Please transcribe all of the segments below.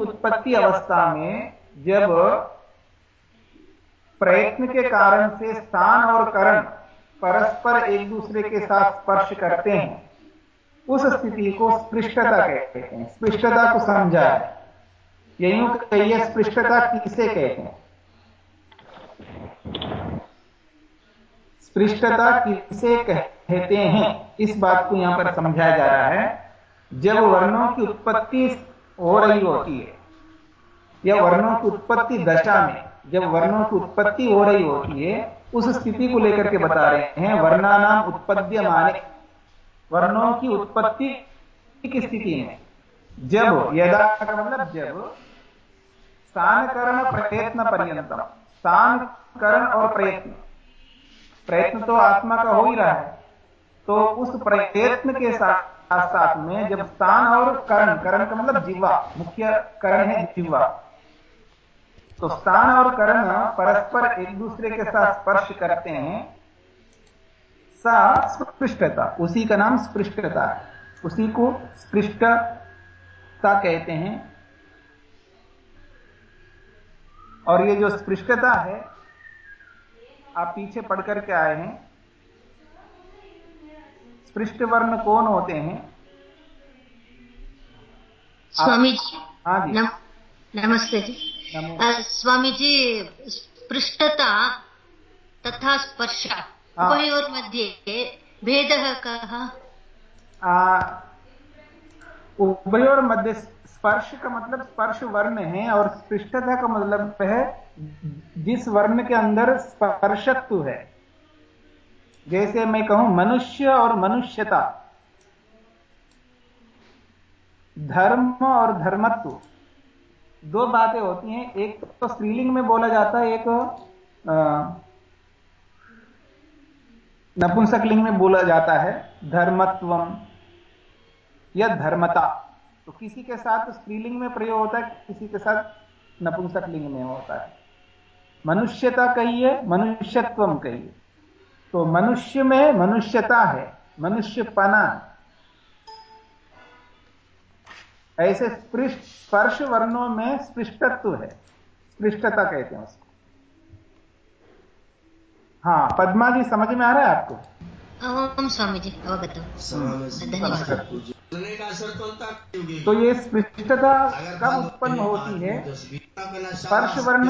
उत्पत्ति अवस्था में जब प्रयत्न के कारण से स्थान और करण परस्पर एक दूसरे के साथ स्पर्श करते हैं, उस स्थिति को स्पृष्टता कहते हैं। स्पृष्टता को समझा है। यही कहिए, स्पृष्टता किसे कहते हैं? स्पृष्टता किसे कहते हैं? इस बात को यहाँ पर समझाया जा रहा है। जब वर्णों की उत्पत्ति हो रही होती है। या वर्णों की उत्पत्ति दशा में जब वर्णों की उत्पत्ति हो रही होती है, उस स्थिति को लेकर के बता रहे हैं, वर्णानाम उत्पद्य माने वर्णों की उत्पत्ति की स्थिति में जब, यदा मतलब जब, स्थानकरण प्रयत्न पर्यंतम। स्थानकरण और प्रयत्न। प्रयत्न तो आत्मा का हो ही रहा है। तो उस प्रयत्न के साथ साथ में जब स्थान और करण करण का मतलब जीवा, मुख्य करण है जीवा। तो स्थान और करण परस्पर एक दूसरे के साथ स्पर्श करते हैं। सा स्पृष्टता, उसी का नाम स्पृष्टता है। उसी को स्पृष्टता कहते हैं। और ये जो स्पृष्टता है, आप पीछे पढ़ करके आए हैं। स्पृष्ट वर्ण कौन होते हैं? स्वामी जी हाँ जी। नमस्ते जी। स्वामी जी स्पृष्टता तथा स्पर्श उभयोर्मध्ये भेदः कः? उभयोर मध्य स्पर्श का मतलब स्पर्श वर्ण है और स्पृष्टता का मतलब है जिस वर्ण के अंदर स्पर्शत्व है। जैसे मैं कहूँ मनुष्य और मनुष्यता। धर्म और धर्मत्व। दो बातें होती हैं। एक तो स्त्रीलिंग में बोला जाता है, एक नपुंसकलिंग में बोला जाता है, धर्मत्वम या धर्मता। तो किसी के साथ स्त्रीलिंग में प्रयोग होता है, किसी के साथ नपुंसकलिंग में होता है। मनुष्यता कहिए, मनुष्यत्वम कहिए। तो मनुष्य में मनुष्यता है मनुष्यपना। ऐसे स्पर्श वर्णों में स्पृष्टत्व है। स्पृष्टता कहते हैं उसको। हाँ पद्मा जी समझ में आ रहा है आपको? ओम स्वामी जी अवगत धन्यवाद। तो ये स्पृष्टता कब उत्पन्न होती है स्पर्श वर्ण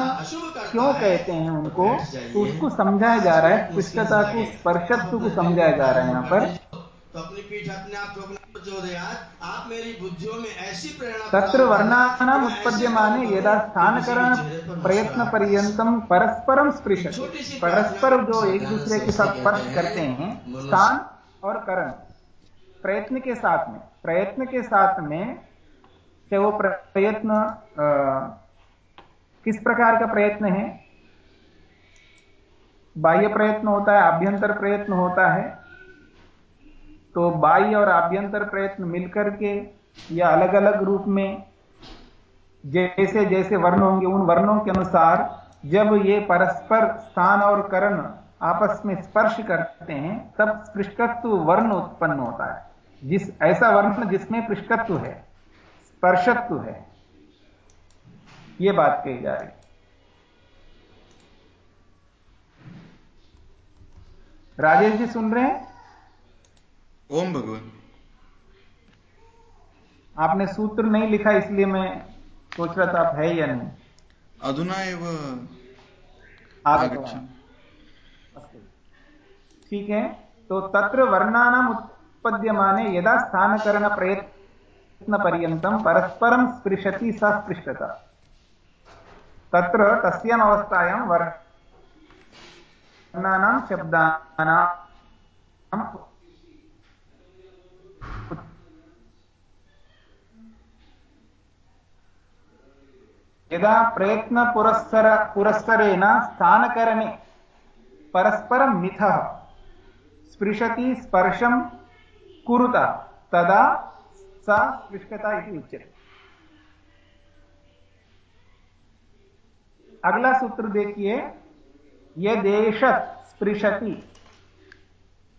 क्यों कहते हैं उनको? तो उसको समझाया जा रहा है स्पृष्टता को स्पर्शत्व को समझाया जा रहा है यहाँ पर। तो अपनी पीठ अपने आप ठोकना जो आप मेरी बुद्धियों में ऐसी प्रेरणा तत्र वर्णानाम उत्पद्यमाने यदा स्थानकरण प्रयत्न पर्यंतम परस्परम स्पृश परस्पर जो एक दूसरे के साथ स्पर्श करते हैं स्थान और करण प्रयत्न के साथ में। प्रयत्न के साथ में चाहे वो प्रयत्न किस प्रकार का प्रयत्न है? बाह्य प्रयत्न होता है, आभ्यंतर प्रयत्न होता है। तो बाह्य और आभ्यंतर प्रयत्न मिलकर के या अलग अलग रूप में जैसे जैसे वर्ण होंगे, उन वर्णों के अनुसार जब ये परस्पर स्थान और करण आपस में स्पर्श करते हैं, तब स्पृष्टत्व वर्ण उत्पन्न होता है। जिस ऐसा वर्ण जिसमें पृष्ठत्व है स्पर्शत्व है यह बात कही जा रही राजेश जी सुन रहे हैं? ओम भगवान। आपने सूत्र नहीं लिखा इसलिए मैं सोच रहा था आप है या नहीं। अधुना एवं ठीक है तो तत्र वर्णानाम उत्पद्यमाने यदा स्थानकरणप्रयत्नपर्यन्तं परस्परं स्पृशति सा स्पृष्टता तत्र तस्याम् अवस्थायां वर्णानां शब्दानां यदा प्रयत्नपुरस्सर पुरस्सरेण स्थानकरणे परस्परं मिथः स्पृशति स्पर्शं कुरुत। तदा सा स्पृष्टता इति उच्यते। अगला सूत्र देखिए। यदेश स्पृशति।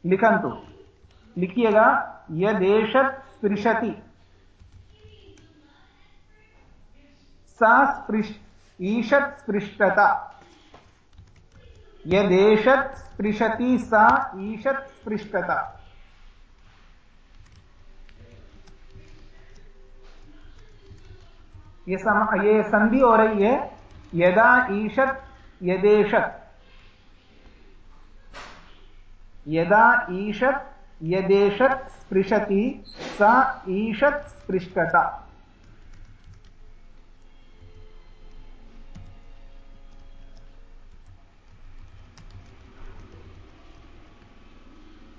लिखंतु लिखिएगा यदेश स्पृशति। सा ईषत् स्पृष्टता। यदेशत् स्पृशति, सा ईषत् स्पृष्टता। ये सम, ये संधि हो रही है, यदा ईशत यदेशत यदा ईशत यदेशत स्पृशति, सा ईशत स्पृष्टता।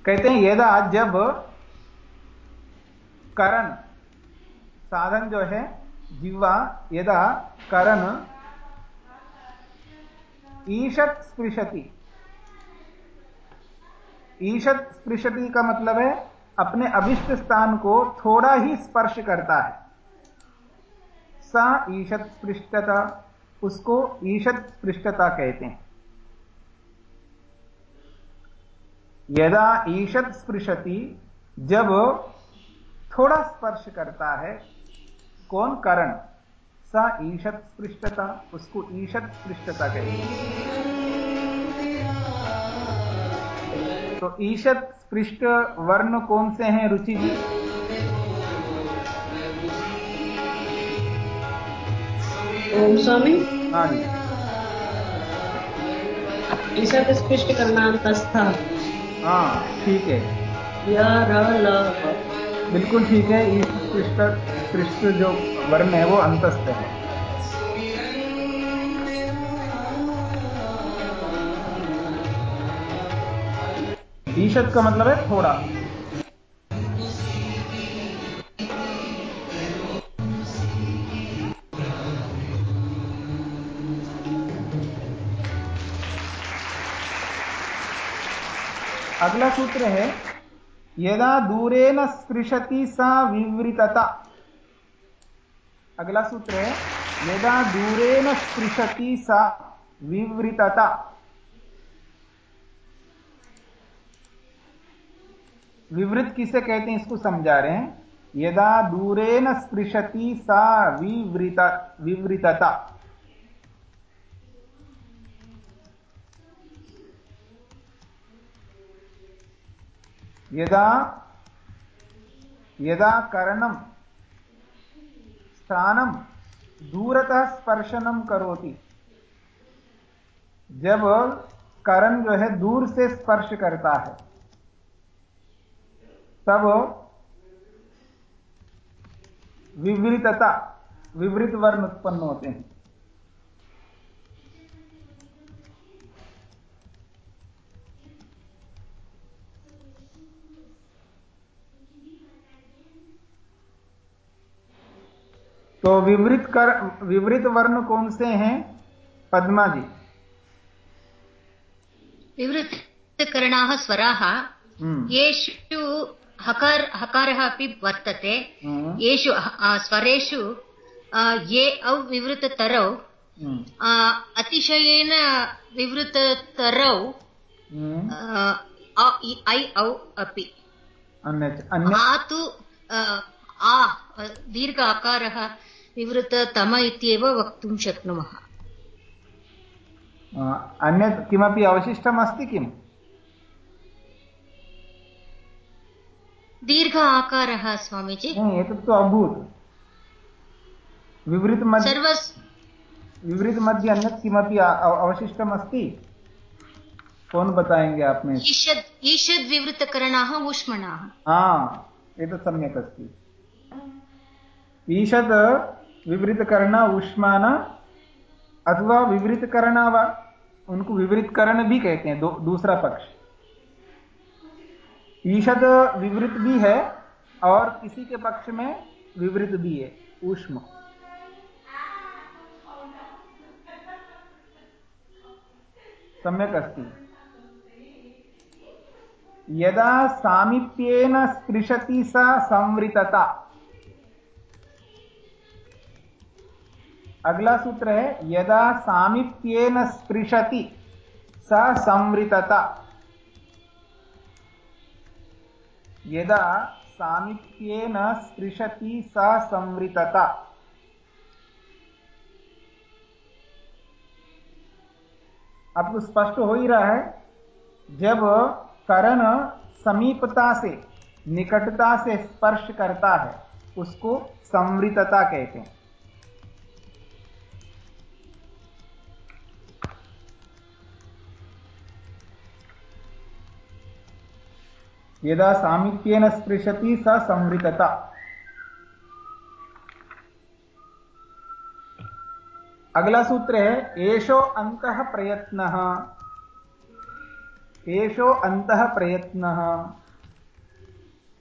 कहते हैं, यदा जब करण, साधन जो है जिह्वा यदा करण ईशत स्पृशति। ईशत स्पृशति का मतलब है अपने अभिष्ट स्थान को थोड़ा ही स्पर्श करता है। सा ईशत स्पृष्टता, उसको ईशत स्पृष्टता कहते हैं। यदा ईशत स्पृशति, जब थोड़ा स्पर्श करता है कौन कारण? सा ईशत स्पृष्टता उसको ईशत स्पृष्टता कहेंगे तो ईशत स्पृष्ट वर्ण कौन से हैं रुचि जी? ओम स्वामी। हाँ जी। ईशत स्पृष्ट करना अंतस्था। हाँ ठीक है। बिल्कुल ठीक है पृष्ठ पृष्ठ जो वर्ण है वो अंतस्थ है। ईशत का मतलब है थोड़ा। अगला सूत्र है, यदा दूरेन स्पृशति सा विवृतता। अगला सूत्र है, यदा दूरेन स्पृशति सा विवृतता। विवृत किसे कहते हैं, इसको समझा रहे हैं। यदा दूरेन स्पृशति सा विवृत, विवृतता। यदा यदा करणम स्थानम दूरतः स्पर्शनम करोती। जब करण जो है दूर से स्पर्श करता है, तब विवृतता, विवृत वर्ण उत्पन्न होते हैं। तो विवृत कर विवृत वर्ण कौन से हैं? पद्मा जी। विवृत करणाः स्वराः। हम्म। येषु हकार हकारः अपि वर्तते। हम्म। येषु स्वरेषु ये अविवृततरौ हम्म। अतिशयेन विवृततरौ। ऐ औ अपि। आ तु आ दीर्घ आकारः। विवृततम इत्येव वक्तुं शक्नुमः। अन्यत् किमपि अवशिष्टम् अस्ति किम्? दीर्घ आकारः स्वामीजी। एतत् तु अभूत्। विवृत मध्ये विवृत मध्ये अन्यत् किमपि अवशिष्टम् अस्ति कौन बताएँगे आप में। ईषद् ईषद् विवृतकरणाः ऊष्मणाः। हा एतत् सम्यक् अस्ति। ईषद् विवृत करना उष्मान अथवा विवृत करना व उनको विवृत करण भी कहते हैं दो, दूसरा पक्ष। ईषद विवृत भी है और किसी के पक्ष में विवृत भी है उष्म। सम्यक अस्ति। यदा सामीप्येन स्पृशति सा संवृतता। अगला सूत्र है, यदा सामीप्येन स्पृशति, सा संवृतता। यदा सामीप्येन स्पृशति, सा संवृतता। आपको तो स्पष्ट हो ही रहा है, जब करण समीपता से, निकटता से स्पर्श करता है, उसको संवृतता कहते हैं। यदा सामीप्येन स्पृशति स संवृतता। अगला सूत्र है एशो अंत प्रयत्न। एशो अंत प्रयत्न।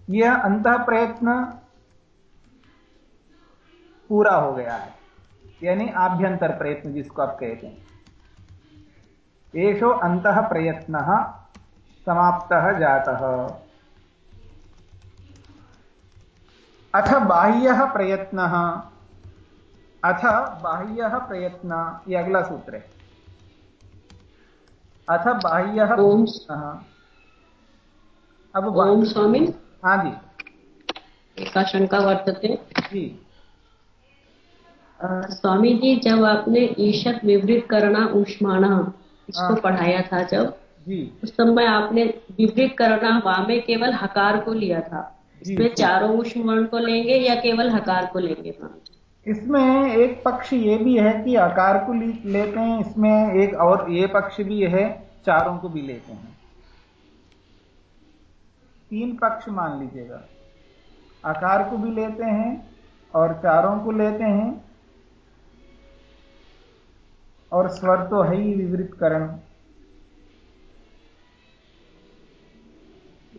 यह अंत प्रयत्न पूरा हो गया है। यानी आभ्यंतर प्रयत्न जिसको आप कहते हैं। एशो अंत प्रयत्न समाप्त जाता। अथ बाह्य प्रयत्न। अथ बाह्य प्रयत्न ये अगला सूत्र। है अथ बाह्य अब ओम स्वामी। हाँ जी। का शंका वर्तते। जी। स्वामी जी जब आपने ईशत विवृत करना उष्माणा इसको हाँ। पढ़ाया था जब जी। उस समय आपने विवृत करना वामे केवल हकार को लिया था। इसमें चारों उष्मण को लेंगे या केवल हकार को लेंगे? इसमें एक पक्ष ये भी है कि आकार को लेते हैं इसमें एक और ये पक्ष भी है चारों को भी लेते हैं। तीन पक्ष मान लीजिएगा। आकार को भी लेते हैं और चारों को लेते हैं। और स्वर तो है ही विवृतकरण।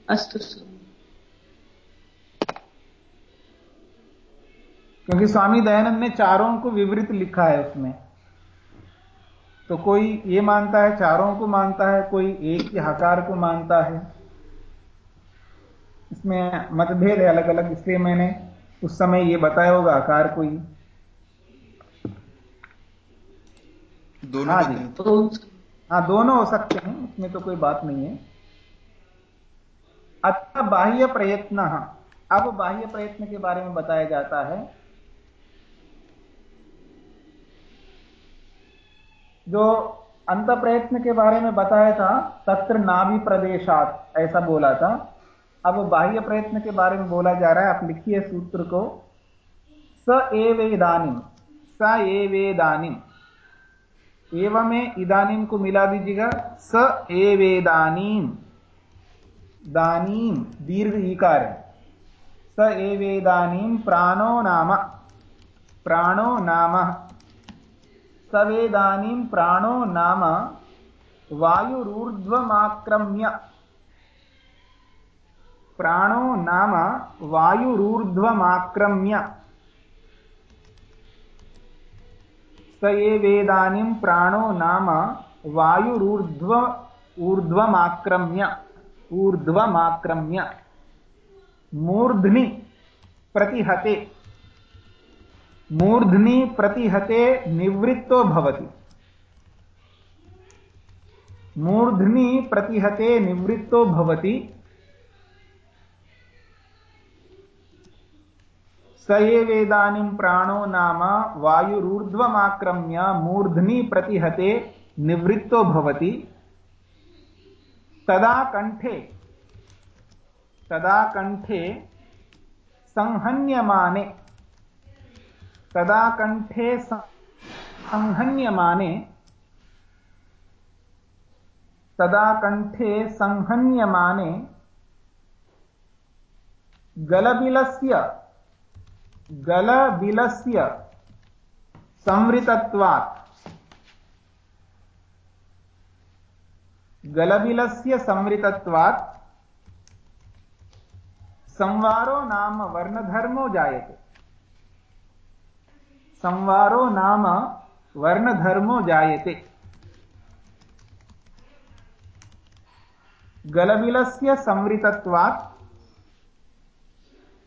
अस्तु क्योंकि स्वामी दयानंद ने चारों को विवृत लिखा है उसमें। तो कोई ये मानता है चारों को मानता है कोई एक ही हकार को मानता है। इसमें मतभेद है अलग अलग इसलिए मैंने उस समय ये बताया होगा आकार को ही। दोनों हाँ जी। तो हाँ दोनों हो सकते हैं उसमें तो कोई बात नहीं है। अतः बाह्य प्रयत्न अब बाह्य प्रयत्न के बारे में बताया जाता है। जो अंत प्रयत्न के बारे में बताया था, तत्र नाभि प्रदेशात, ऐसा बोला था। अब बाह्य प्रयत्न के बारे में बोला जा रहा है, आप लिखिए सूत्र को। स एवेदानिम स एवेदानिम एवं में इदानीम को मिला दीजिएगा। स एवेदानीम दानीम दीर्घ इकार है। स एवेदानीम प्राणो नाम। प्राणो नाम। सवेदानीं प्राणो नाम वायुरूर्ध्वमाक्रम्य। प्राणो नाम वायुरूर्ध्वमाक्रम्य। स एवेदानीं प्राणो नाम वायुरूर्ध्व, ऊर्ध्वमाक्रम्य। ऊर्ध्वमाक्रम्य। मूर्ध्नि प्रतिहते। मूर्धनि प्रतिहते निवृत्तो भवति। मूर्धनि प्रतिहते निवृत्तो भवति। स एवेदानीं प्राणो नाम वायुरूर्ध्वमाक्रम्य मूर्धनि प्रतिहते निवृत्तो भवति। तदा कंठे तदा कंठे संहन्यमाने तदा कंठे संहन्यमाने, तदा कंठे संहन्यमाने गलबिलस्य गलबिलस्य संवृतत्वात्। गलबिलस्य संवृतत्वात्। संवारो नाम वर्णधर्मो जायते। संवारो नाम वर्णधर्मो जायते। गलबिलस्य संवृतत्वात्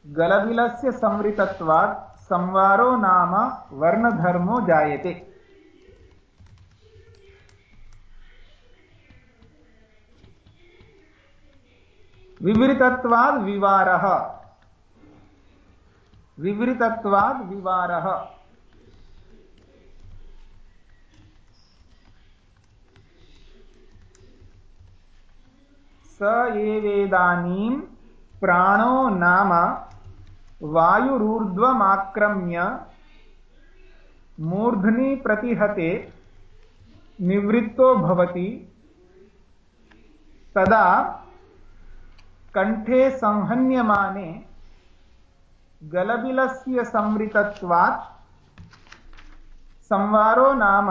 गलबिलस्य संवृतत्वात् संवारो नाम वर्णधर्मो जायते। विवृतत्वाद विवारः। विवृतत्वाद विवारः। स एवेदानीं प्राणो नाम वायुरूर्ध्वमाक्रम्य मूर्ध्नि प्रतिहते निवृत्तो भवति। तदा कण्ठे संहन्यमाने गलबिलस्य संवृतत्वात् संवारो नाम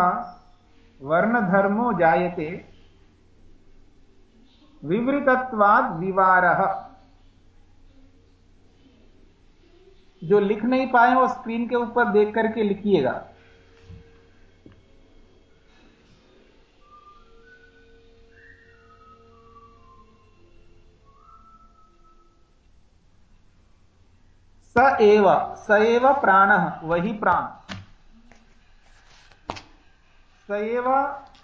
वर्णधर्मो जायते। विवृतत्वाद विवारः। जो लिख नहीं पाए वो स्क्रीन के ऊपर देख करके लिखिएगा। स एव स एव प्राण, वही प्राण। स एव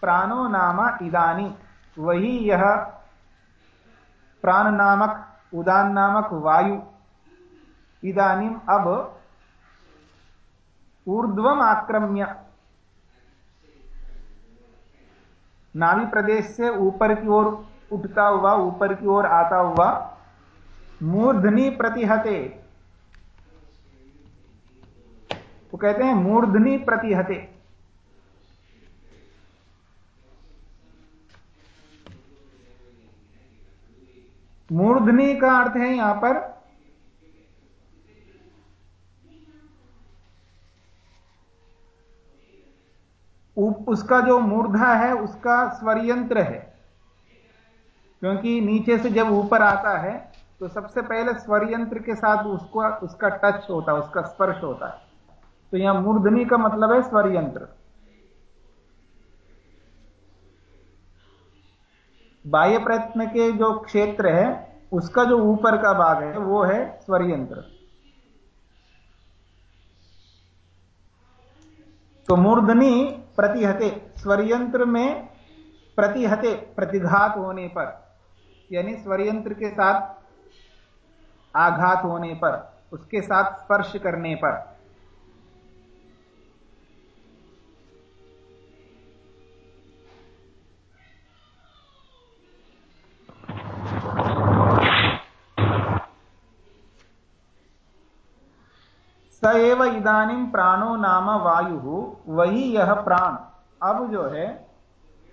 प्राणो नाम इदानी, वही यह प्राण नामक, उदान नामक वायु। इदानीम अब ऊर्ध्वम आक्रम्य। नाभि प्रदेश से ऊपर की ओर उठता हुआ, ऊपर की ओर आता हुआ, मूर्धनी प्रतिहते। वो कहते हैं, मूर्धनी प्रतिहते। मूर्धनी का अर्थ है यहाँ पर उसका जो मूर्धा है, उसका स्वरयंत्र है। क्योंकि नीचे से जब ऊपर आता है तो सबसे पहले स्वरयंत्र के साथ उसको उसका टच होता है, उसका स्पर्श होता है। तो यहाँ मूर्धनी का मतलब है स्वरयंत्र। बाह्य प्रयत्न के जो क्षेत्र है उसका जो ऊपर का भाग है, वो है स्वरयंत्र। तो मूर्धनी प्रतिहते, स्वरयंत्र में प्रतिहते, प्रतिघात होने पर, यानी स्वरयंत्र के साथ आघात होने पर, उसके साथ स्पर्श करने पर एव इदानीम प्राणो नाम वायु, वही यह प्राण। अब जो है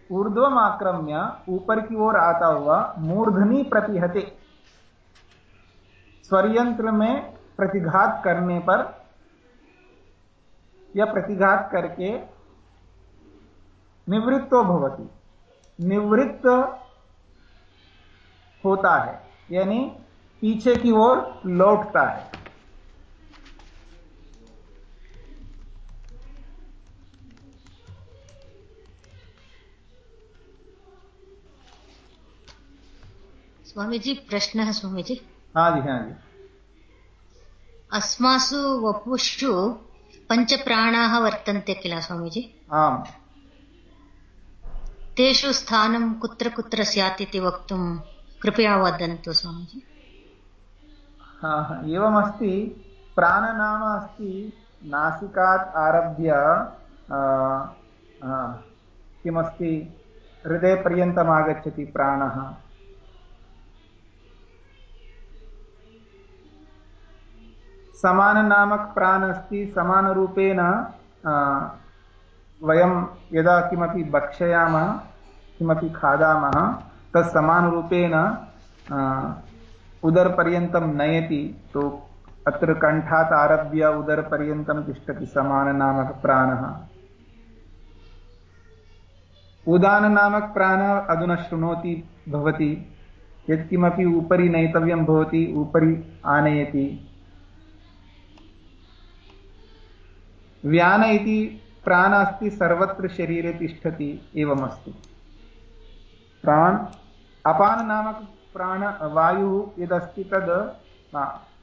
ऊर्ध्वम आक्रम्य ऊपर की ओर आता हुआ मूर्धनी प्रतिहते। स्वरयंत्र में प्रतिघात करने पर, या प्रतिघात करके निवृत्तो भवती। निवृत्त होता है, यानी पीछे की ओर लौटता है। स्वामी जी प्रश्न है स्वामी जी हाँ जी हाँ जी। अस्मासु वपुषु पञ्चप्राणाः वर्तन्ते किल स्वामीजी? आम्। तेषु स्थानं कुत्र कुत्र स्यात् इति वक्तुं कृपया वदन्तु स्वामीजी। एवमस्ति प्राणनाम अस्ति नासिकात् आरभ्य किमस्ति हृदयपर्यन्तम् आगच्छति प्राणः। समान नामक प्राण अस्ति, समानरूपेण वयं यदा किमपि भक्षयामः, किमपि खादामः, तत् समानरूपेण उदरपर्यन्तं नयति तो अत्र कण्ठात् आरभ्य उदरपर्यन्तं तिष्ठति समाननामकप्राणः उदाननामक प्राणः अधुना शृणोति, भवति, यत्किमपि उपरि नेतव्यं भवति, उपरि आनयति। व्यान इति प्राण अस्ति सर्वत्र शरीरे तिष्ठति एवमस्ति। प्राण, अपान नामक प्राण, वायुः यदस्ति तद्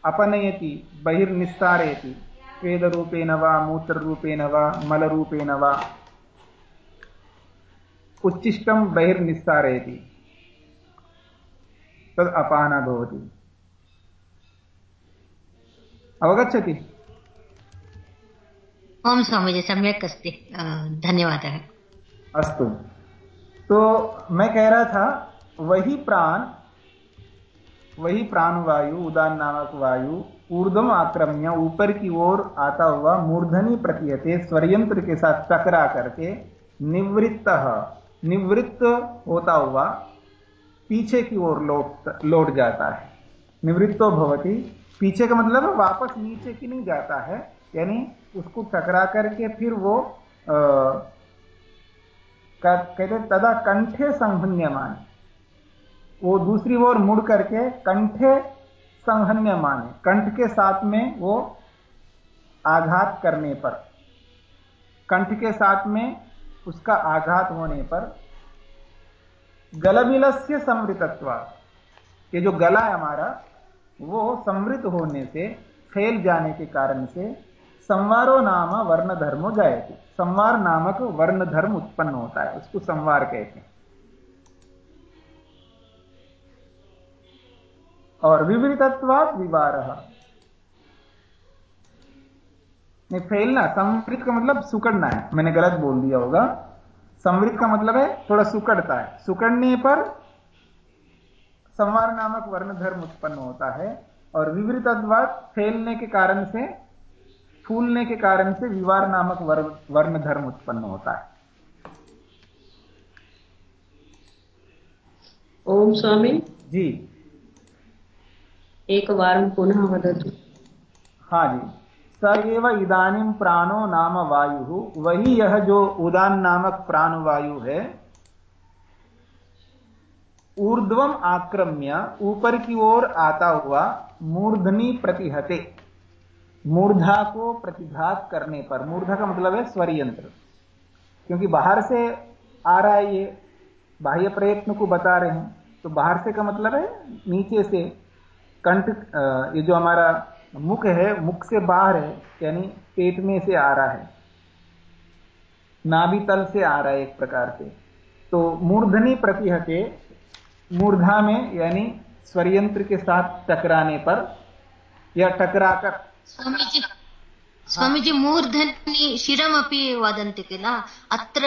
अपनयति, बहिर्निस्सारयति। स्वेदरूपेण वा, मूत्ररूपेण वा, मलरूपेण वा। उच्छिष्टं बहिर्निस्सारयति। तद् अपाना भवति। अवगच्छति? ओम स्वामी जी, सम्यक अस्ति। धन्यवादः। अस्तु। तो मैं कह रहा था, वही प्राण, वही प्राणवायु, उदान नामक वायु ऊर्धम आक्रम्य, ऊपर की ओर आता हुआ मूर्धनी प्रतीयते, स्वरयंत्र के साथ टकरा करके निवृत्त निवृत्त होता हुआ पीछे की ओर लौट लौट जाता है। निवृत्तो भवती। पीछे का मतलब वापस नीचे की नहीं जाता है। यानी उसको टकरा करके फिर वो कहते तदा कंठे संहन्यमान। वो दूसरी ओर मुड़ करके कंठे संहन्य माने कंठ के साथ में वो आघात करने पर, कंठ के साथ में उसका आघात होने पर गलबिलस्य समृतत्व ये जो गला है हमारा, वो समृद्ध होने से, फैल जाने के कारण से संवारो नाम वर्ण धर्मो जायते। संवार नामक वर्ण धर्म उत्पन्न होता है, उसको संवार कहते हैं। और विवृतत्वात विवार। नहीं, फैलना, समृद्ध का मतलब सुकड़ना है। मैंने गलत बोल दिया होगा। समृद्ध का मतलब है, थोड़ा सुकड़ता है। सुकड़ने पर संवार नामक वर्ण धर्म उत्पन्न होता है और विवृतत्वात फैलने के कारण से फूलने के कारण से विवार नामक वर्ण धर्म उत्पन्न होता है। ओम स्वामी। जी। एक बार पुनः वदतु। हाँ जी। स एव इदानीम प्राणो नाम वायु। वही यह जो उदान नामक प्राण वायु है ऊर्ध्वम आक्रम्य ऊपर की ओर आता हुआ मूर्धनी प्रतिहते। मूर्धा को प्रतिघात करने पर, मूर्धा का मतलब है स्वर यंत्र क्योंकि बाहर से आ रहा है ये, बाह्य प्रयत्न को बता रहे हैं तो बाहर से का मतलब है नीचे से कंठ ये जो हमारा मुख है, मुख से बाहर है, यानी पेट में से आ रहा है। नाभि तल से आ रहा है एक प्रकार से। तो मूर्धनी प्रतिह के मूर्धा में, यानी स्वरयंत्र के साथ टकराने पर, या टकराकर स्वामी जी स्वामी जी मूर्धनि शिरमपि वदन्ति किल? अत्र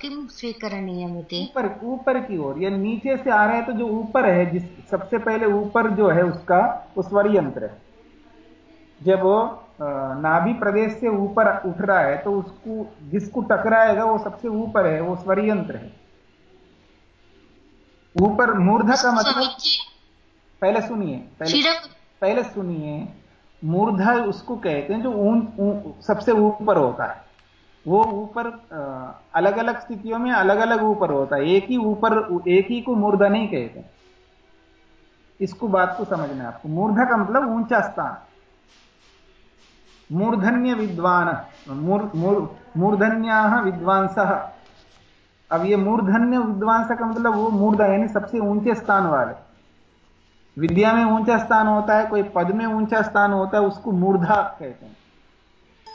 किं स्वीकरणीयमिति? ऊपर ऊपर की ओर या नीचे से आ रहे हैं तो जो ऊपर है जिस सबसे पहले ऊपर जो है उसका वो स्वर यंत्र है। जब वो नाभि प्रदेश से ऊपर उठ रहा है तो उसको जिसको टकराएगा वो सबसे ऊपर है वो स्वर यंत्र है। ऊपर मूर्धा का मतलब पहले सुनिए पहले पहले सुनिए। मूर्धा उसको कहते हैं जो ऊन सबसे ऊपर होता है। वो ऊपर अलग अलग स्थितियों में अलग अलग ऊपर होता है। एक ही ऊपर, एक ही को मूर्धा नहीं कहते इसको बात को समझना है आपको। मूर्धा का मतलब ऊँचा स्थान। मूर्धन्य विद्वान मूर्धन्या विद्वांस। अब ये मूर्धन्य विद्वांस का मतलब वो मूर्धा यानी सबसे ऊँचे स्थान वाले। विद्या में ऊँचा स्थान होता है, कोई पद में ऊँचा स्थान होता है, उसको मूर्धा कहते हैं।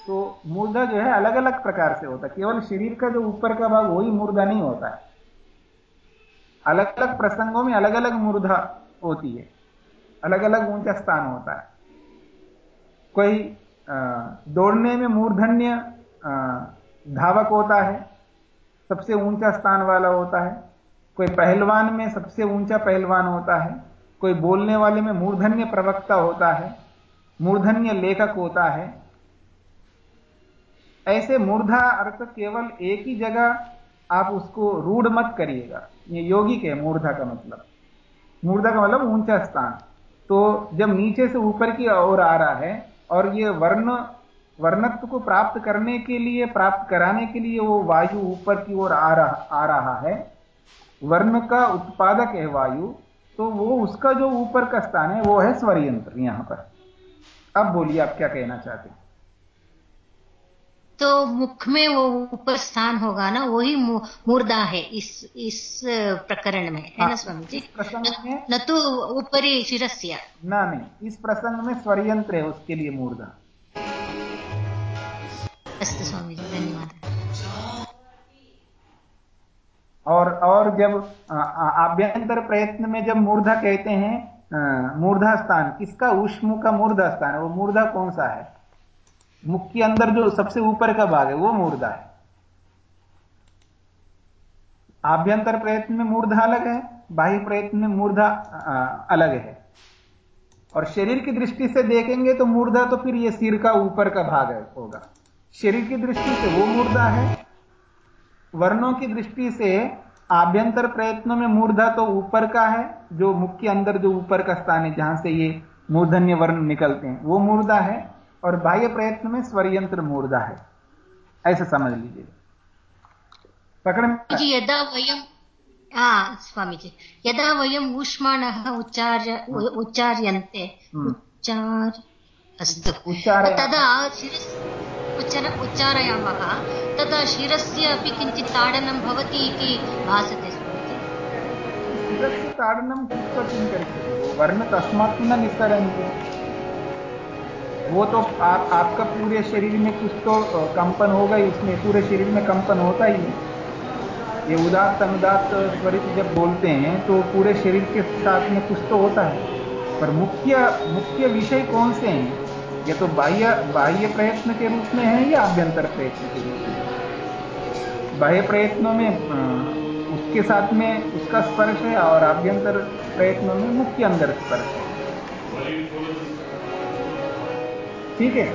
तो मूर्धा जो है अलग अलग प्रकार से होता है। केवल शरीर का जो ऊपर का भाग, वही मूर्धा नहीं होता है। अलग अलग प्रसंगों में अलग अलग मूर्धा होती है। अलग अलग ऊँचा स्थान होता है। कोई दौड़ने में मूर्धन्य धावक होता है, सबसे ऊँचा स्थान वाला होता है। कोई पहलवान में सबसे ऊँचा पहलवान होता है। कोई बोलने वाले में मूर्धन्य प्रवक्ता होता है, मूर्धन्य लेखक होता है। ऐसे मूर्धा अर्थ केवल एक ही जगह आप उसको रूढ़ मत करिएगा। ये यौगिक है, मूर्धा का मतलब। मूर्धा का मतलब ऊँचा स्थान। तो जब नीचे से ऊपर की ओर आ रहा है और ये वर्ण, वर्णत्व को प्राप्त करने के लिए, प्राप्त कराने के लिए वो वायु ऊपर की ओर आ रहा आ रहा है, वर्ण का उत्पादक है वायु तो वो उसका जो ऊपर का स्थान है वो है स्वर यंत्र यहाँ पर। अब बोलिए आप क्या कहना चाहते हैं? तो मुख में वो ऊपर स्थान होगा ना वही मुर्दा है इस इस प्रकरण में है ना हाँ, स्वामी जी प्रसंग में न तो ऊपरी शिरस्य। ना नहीं इस प्रसंग में स्वर यंत्र है उसके लिए मूर्धा अस्त स्वामी जी और और जब आभ्यंतर प्रयत्न में जब मूर्धा कहते हैं मूर्धा स्थान, किसका? उष्म का मूर्धा स्थान है वो मूर्धा कौन सा है? मुख के अंदर जो सबसे ऊपर का भाग है, वो मूर्धा है। आभ्यंतर प्रयत्न में मूर्धा अलग है, बाह्य प्रयत्न में मूर्धा अलग है। और शरीर की दृष्टि से देखेंगे तो मूर्धा तो फिर ये सिर का ऊपर का भाग है, होगा। शरीर की दृष्टि से वो मूर्धा है वर्णों की दृष्टि से आभ्यंतर प्रयत्नों में मूर्धा तो ऊपर का है जो मुख्य अंदर जो ऊपर का स्थान है जहाँ से ये मूर्धन्य वर्ण निकलते हैं वो मूर्धा है और बाह्य प्रयत्न में स्वरयंत्र मूर्धा है। ऐसे समझ लीजिए। पकड़ जी यदा वयम हाँ स्वामी जी यदा वयम ऊष्माणः उच्चार्य उच्चार्यन्ते हम्म। उच्चार अस्तु। तदा उच्चार उच्चारयामः। तदा शिरस्य अपि किञ्चित् ताडनं भवति इति भासते करिष्यति? वर्ण न वो तो आप आपका पूरे शरीर में कुछ तो कंपन होगा ही उसमें पूरे शरीर में कंपन होता ही है। ये उदात अनुदात स्वरित जब बोलते हैं तो पूरे शरीर के साथ में कुछ तो होता है। पर मुख्य मुख्य विषय कौन से हैं? ये तो बाह्य बाह्य प्रयत्न के रूप में है या आभ्यंतर प्रयत्न के रूप में? बाह्य प्रयत्नों में उसके साथ में उसका स्पर्श है और आभ्यंतर प्रयत्नों में मुख्य अंदर स्पर्श है। ठीक है?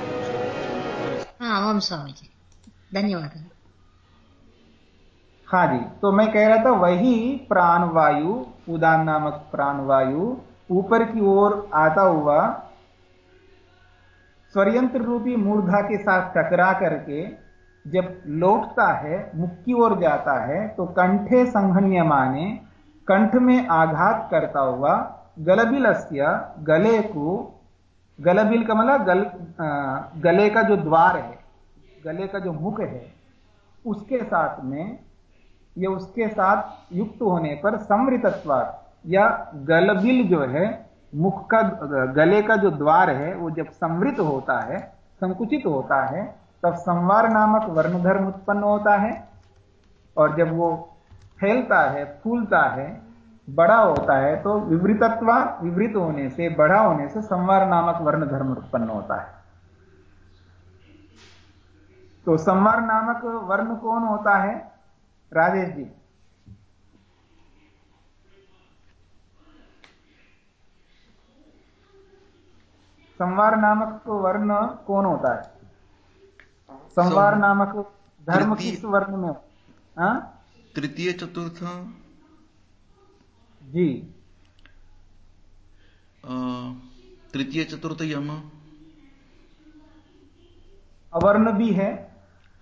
हाँ ओम स्वामी जी। धन्यवाद। हाँ जी तो मैं कह रहा था वही प्राण वायु उदान नामक प्राण वायु ऊपर की ओर आता हुआ स्वयंत्र रूपी मूर्धा के साथ टकरा करके जब लौटता है, मुख की ओर जाता है तो कंठे संघन्य माने कंठ में आघात करता हुआ गलबिलस्य गले को गलबिल का मतलब गल गले का जो द्वार है, गले का जो मुख है, उसके साथ में या उसके साथ युक्त होने पर समृतत्वाद या गलबिल जो है मुख का, गले का जो द्वार है, वो जब समृत होता है, संकुचित होता है, तब संवार नामक वर्ण धर्म उत्पन्न होता है। और जब वो फैलता है, फूलता है, बड़ा होता है तो विवृतत्व, विवृत होने से, बड़ा होने से संवार नामक वर्ण धर्म उत्पन्न होता है। तो संवार नामक वर्ण कौन होता है? राजेश जी। संवार नामक वर्ण कौन होता है? संवार नामक धर्म किस वर्ण में हाँ? तृतीय चतुर्थ। जी। तृतीय चतुर्थ यम। अवर्ण भी है।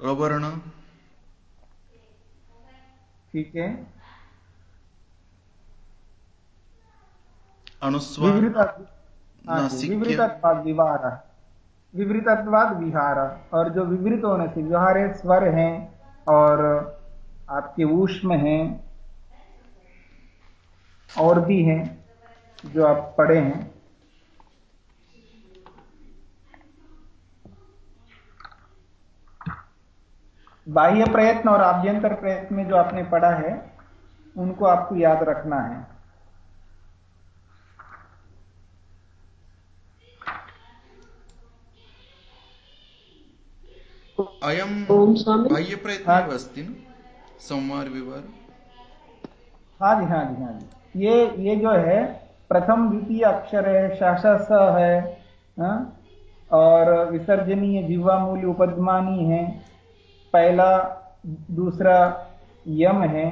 अवर्ण। ठीक है। अनुस्वार विवृतत्वाद विवार विवृतत्वाद विहार। और जो विवृत होने से व्यवहार स्वर हैं और आपके ऊष्म हैं और भी हैं जो आप पढ़े हैं। बाह्य प्रयत्न और आभ्यंतर प्रयत्न में जो आपने पढ़ा है उनको आपको याद रखना है। अयम बाह्य प्रयत्न हाँ, अस्ति संवार विवार हाँ जी हाँ जी हाँ जी। ये ये जो है प्रथम द्वितीय अक्षर है शासस है हा? और विसर्जनीय जीवा मूल्य उपदमानी है पहला दूसरा यम है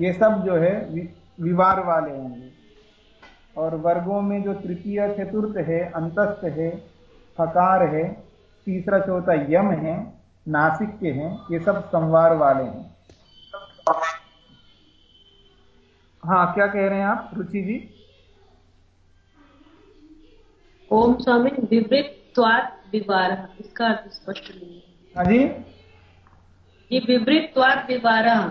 ये सब जो है विवार वाले होंगे। और वर्गों में जो तृतीय चतुर्थ है अंतस्थ है फकार है तीसरा चौथा यम है नासिक के हैं ये सब संवार वाले हैं। हाँ क्या कह रहे हैं आप रुचि जी? ओम स्वामी विवृत विवार इसका अर्थ स्पष्ट नहीं है। जी। ये विवृतवाद विवारः।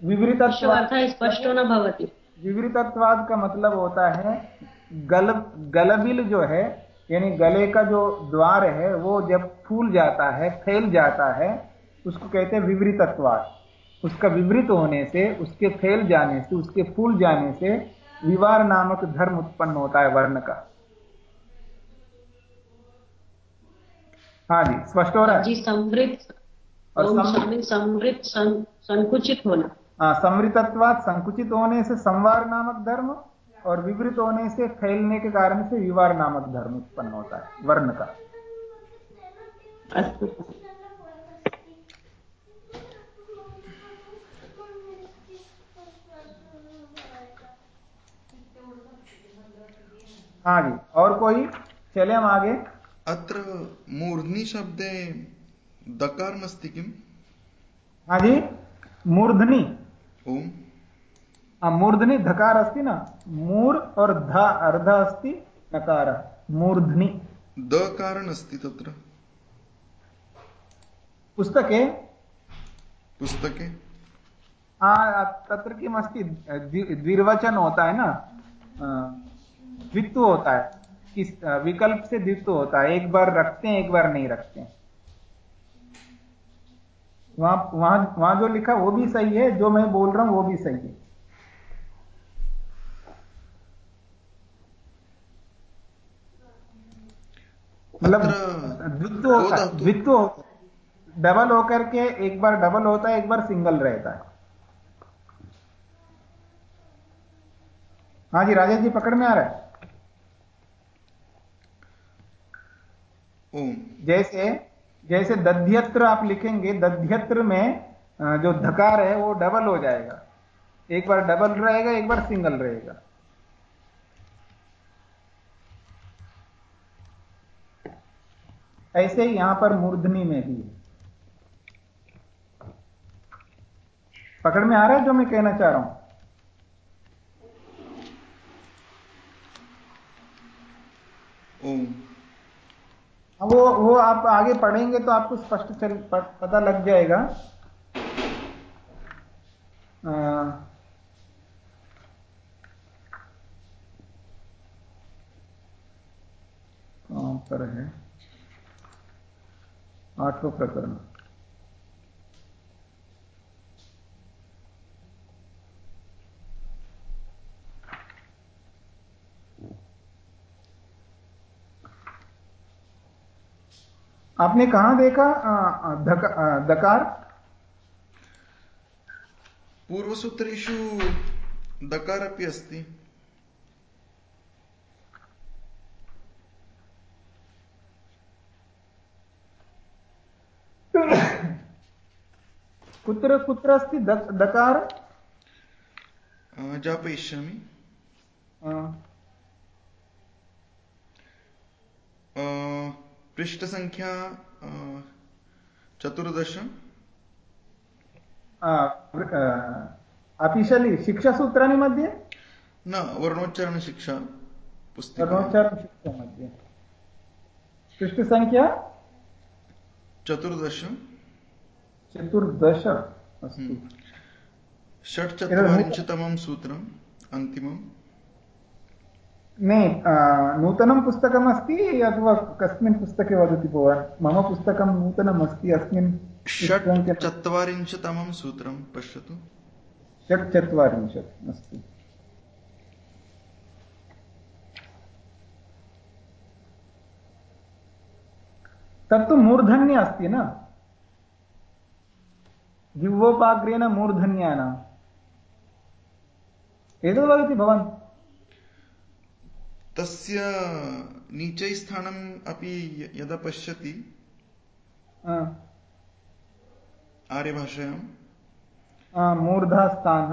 विवृतत्वार्थ स्पष्टो न भवति। विवृतत्वाद का मतलब होता है गल गलबिल जो है यानी गले का जो द्वार है वो जब फूल जाता है फैल जाता है उसको कहते हैं विवृतत्वाद। उसका विवृत होने से उसके फैल जाने से उसके फूल जाने से विवार नामक धर्म उत्पन्न होता है वर्ण का। हाँ जी स्पष्ट हो रहा है? जी समृद्ध। और समृत संकुचित होना। हाँ समृतत्वाद संकुचित होने से संवार नामक धर्म और विवृत होने से फैलने के कारण से विवार नामक धर्म उत्पन्न होता है वर्ण का। हाँ जी और कोई? चले हम आगे। अत्र मूर्धनि शब्दे दकारमस्ति किम्? हाँ जी मूर्धनि। ओम। मूर्धनि धकार अस्ति न? मूर् और ध अर्ध अस्ति नकार। मूर्धनि। दकारण अस्ति तत्र। पुस्तके? पुस्तके। तत्र किम् अस्ति? द्विर्वचन होता है ना? द्वित्व होता है। किस विकल्प से द्वित्व होता है। एक बार रखते हैं एक बार नहीं रखते हैं। वहाँ वहाँ वहाँ जो लिखा वो भी सही है। जो मैं बोल रहा हूँ वो भी सही है। मतलब द्वित्व होता है द्वित्व डबल होकर के एक बार डबल होता है एक बार सिंगल रहता है। हाँ जी राजेश जी पकड़ में आ रहा है? जैसे जैसे दध्यत्र आप लिखेंगे दध्यत्र में जो धकार है वो डबल हो जाएगा। एक बार डबल रहेगा एक बार सिंगल रहेगा। ऐसे ही यहाँ पर मूर्धनी में भी है। पकड़ में आ रहा है जो मैं कहना चाह रहा हूँ? हाँ, वो वो आप आगे पढ़ेंगे तो आपको स्पष्ट चल पता लग जाएगा। कहाँ पर है? आठवें प्रकरण। आपने कहाँ देखा दकार? पूर्वसूत्रेषु दकार अपि अस्ति। कुत्र कुत्र अस्ति दकार? जापयिष्यामि। पृष्ठसङ्ख्या चतुर्दश। अपिशलि शिक्षासूत्राणि मध्ये? न वर्णोच्चारणशिक्षा पुस्तक वर्णोच्चारणशिक्षा मध्ये। पृष्ठसङ्ख्या चतुर्दश। चतुर्दश अस्तु। हम्म। षट्चत्वारिंशतमं सूत्रम् अन्तिमम्। नहीं नूतनं पुस्तकमस्ति अथवा कस्मिन् पुस्तके वदति भवान्? मम पुस्तकं नूतनम् अस्ति अस्मिन् चत्वारिंशतमं सूत्रं पश्यतु। षट्चत्वारिंशत् अस्तु। तत्तु मूर्धन्य अस्ति न? जिह्वोपाग्रेण मूर्धन्यानाम् एतद् वदति भवान्? तस्य नीचैस्थानम् अपि यदा पश्यति आर्यभाषायां मूर्धास्थान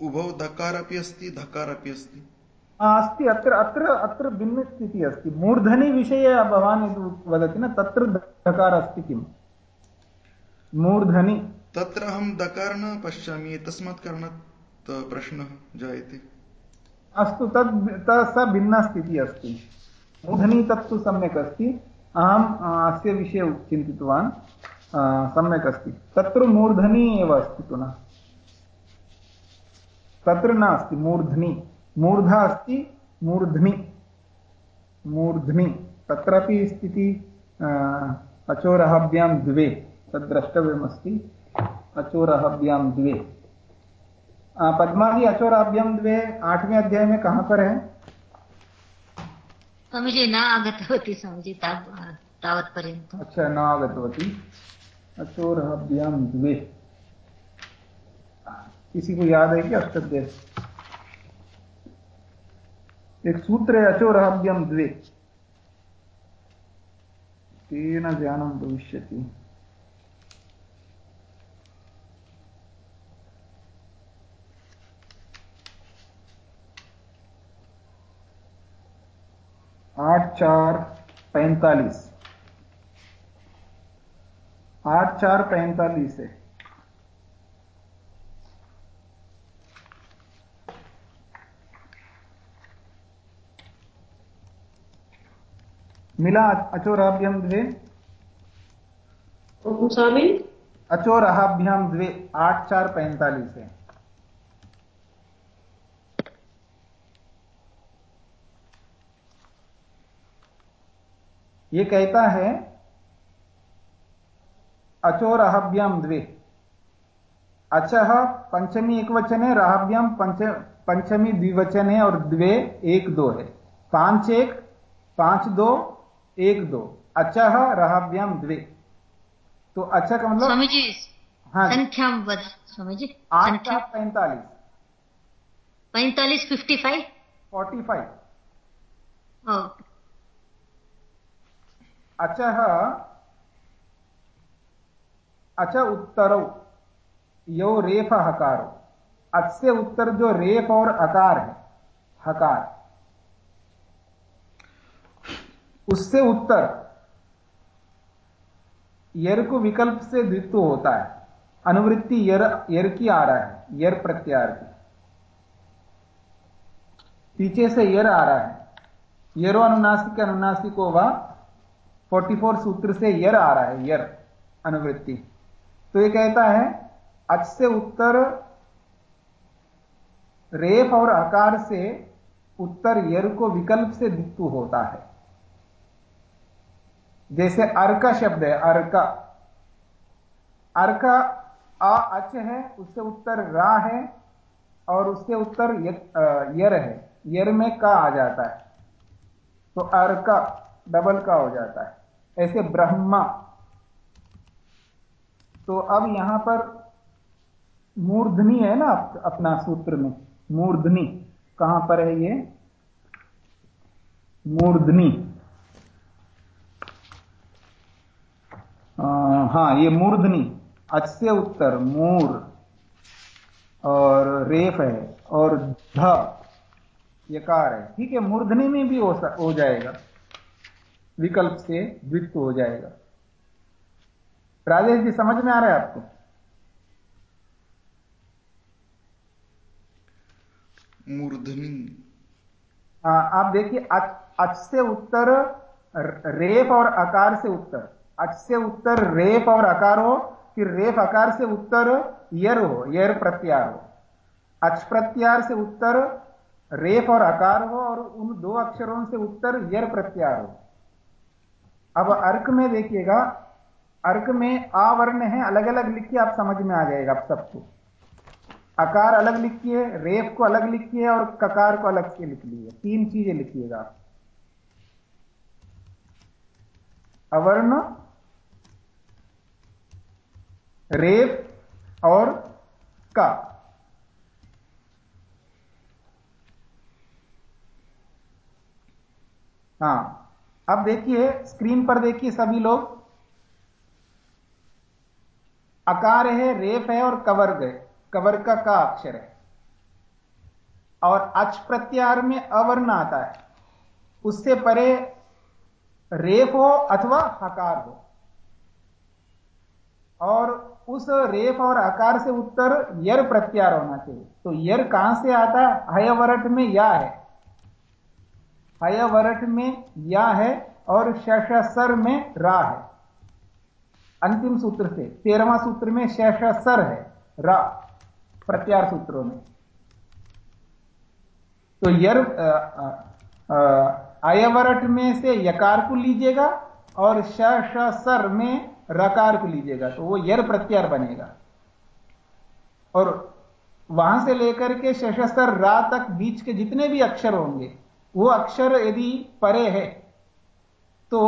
उभौ धकार अपि अस्ति धकार अपि अस्ति। अस्ति अत्र अत्र अत्र भिन्नस्थितिः अस्ति। मूर्धनि विषये भवान् यद् वदति न तत्र धकार अस्ति किम्? मूर्धनि। तत्र अहं दकार न पश्यामि तस्मात् कारणात् प्रश्नः जायते। अस्तु तद् स भिन्ना स्थितिः अस्ति। मूर्धनि तत्तु सम्यक् अस्ति। अहम् अस्य विषये चिन्तितवान्। सम्यक् अस्ति। तत्र मूर्धनि एव अस्ति पुनः। तत्र नास्ति मूर्ध्नि। मूर्धा अस्ति मूर्ध्नि मूर्ध्नि तत्रापि स्थितिः अचोरहाभ्यां द्वे। तद् द्रष्टव्यमस्ति अचोराभ्याम द्वे। पद्मा जी अचोराभ्याम द्वे आठवें अध्याय में कहाँ पर है? स्वामी जी न आगतवती स्वामी जी तावत् पर्यन्तम् अच्छा न आगतवती। अचोरहभ्याम द्वे। किसी को याद है क्या शब्द एक सूत्र अचोरहभ्यम द्वे। तेन ज्ञानम भविष्य आठ चार पैंतालीस। आठ चार पैंतालीस है। मिला अचोराभ्यम द्वे। स्वामी अचोरहाभ्याम द्वे आठ चार पैंतालीस है। ये कहता है अचोरहभ्याम द्वे। अचह पंचमी एक वचन है राहभ्याम पंच पंचमी द्विवचन है और द्वे एक दो है। पाँच एक पाँच दो एक दो। अचह रहाभ्याम द्वे। तो अच्छा का मतलब स्वामी जी। हाँ संख्या स्वामी जी आठ पैंतालीस। पैंतालीस फिफ्टी फाइव फोर्टी फाइव। अचह अच उत्तर। यो रेफ हकारो। अच से उत्तर जो रेफ और अकार है हकार। उससे उत्तर यर को विकल्प से द्वित्व होता है। अनुवृत्ति यर यर की आ रहा है, यर प्रत्यार की। पीछे से यर आ रहा है। यरो अनुनासिक अनुनासिक होगा। 44 सूत्र से यर आ रहा है, यर, अनुवृत्ति। तो ये कहता है, अच से उत्तर रेफ और आकार से उत्तर यर को विकल्प से दित्तु होता है। जैसे अर्का शब्द है, अर्का। अर्का आ, अच है, उससे उत्तर रा है और उससे उत्तर यर है। यर में का आ जाता है। तो अर्का, डबल का हो जाता है। ऐसे ब्रह्मा। तो अब यहाँ पर मूर्धनी है ना अपना सूत्र में। मूर्धनी। कहाँ पर है ये? मूर्धनी। हाँ ये मूर्धनी अच्छे उत्तर मूर। और रेफ है और ध। यकार है। ठीक है मूर्धनी में भी हो, हो जाएगा। विकल्प से द्वित्व हो जाएगा। राजेश जी समझ में आ रहा है आपको? मूर्धनी हाँ आप देखिए अच से उत्तर रेफ और आकार से उत्तर। अच से उत्तर रेप और अकार हो, फिर रेप अकार से उत्तर यर हो, यर प्रत्यार हो। अच प्रत्यार से उत्तर रेप और अकार हो और उन दो अक्षरों से उत्तर यर प्रत्यार हो। अब अर्क में देखिएगा, अर्क में आवर्ण है अलग अलग लिखिए, आप समझ में आ जाएगा आप सबको। अकार अलग लिखिए रेप को अलग लिखिए और ककार को अलग से लिख लीजिए। तीन चीज़ें लिखिएगा। अवर्ण रेप और का। हाँ, अब देखिए स्क्रीन पर देखिए सभी लोग। अकार है, रेप है और कवर्ग है। कवर्ग का का अक्षर है। और अच प्रत्यार में अवर्ण आता है। उससे परे रेप हो अथवा हकार हो। और उस रेफ और आकार से उत्तर यर प्रत्यार होना चाहिए। तो यर कहाँ से आता है? हयवरट में या है। हयवरट में या है और शशसर में रा है। अंतिम सूत्र से, तेरहवा सूत्र में शेष सर है, रा प्रत्यार सूत्रों में। तो यर अयवरट में से यकार को लीजिएगा और शेष सर में रकार को लीजिएगा तो वो यर प्रत्यार बनेगा। और वहाँ से लेकर के शशस्तर रा तक बीच के जितने भी अक्षर होंगे वो अक्षर यदि परे है तो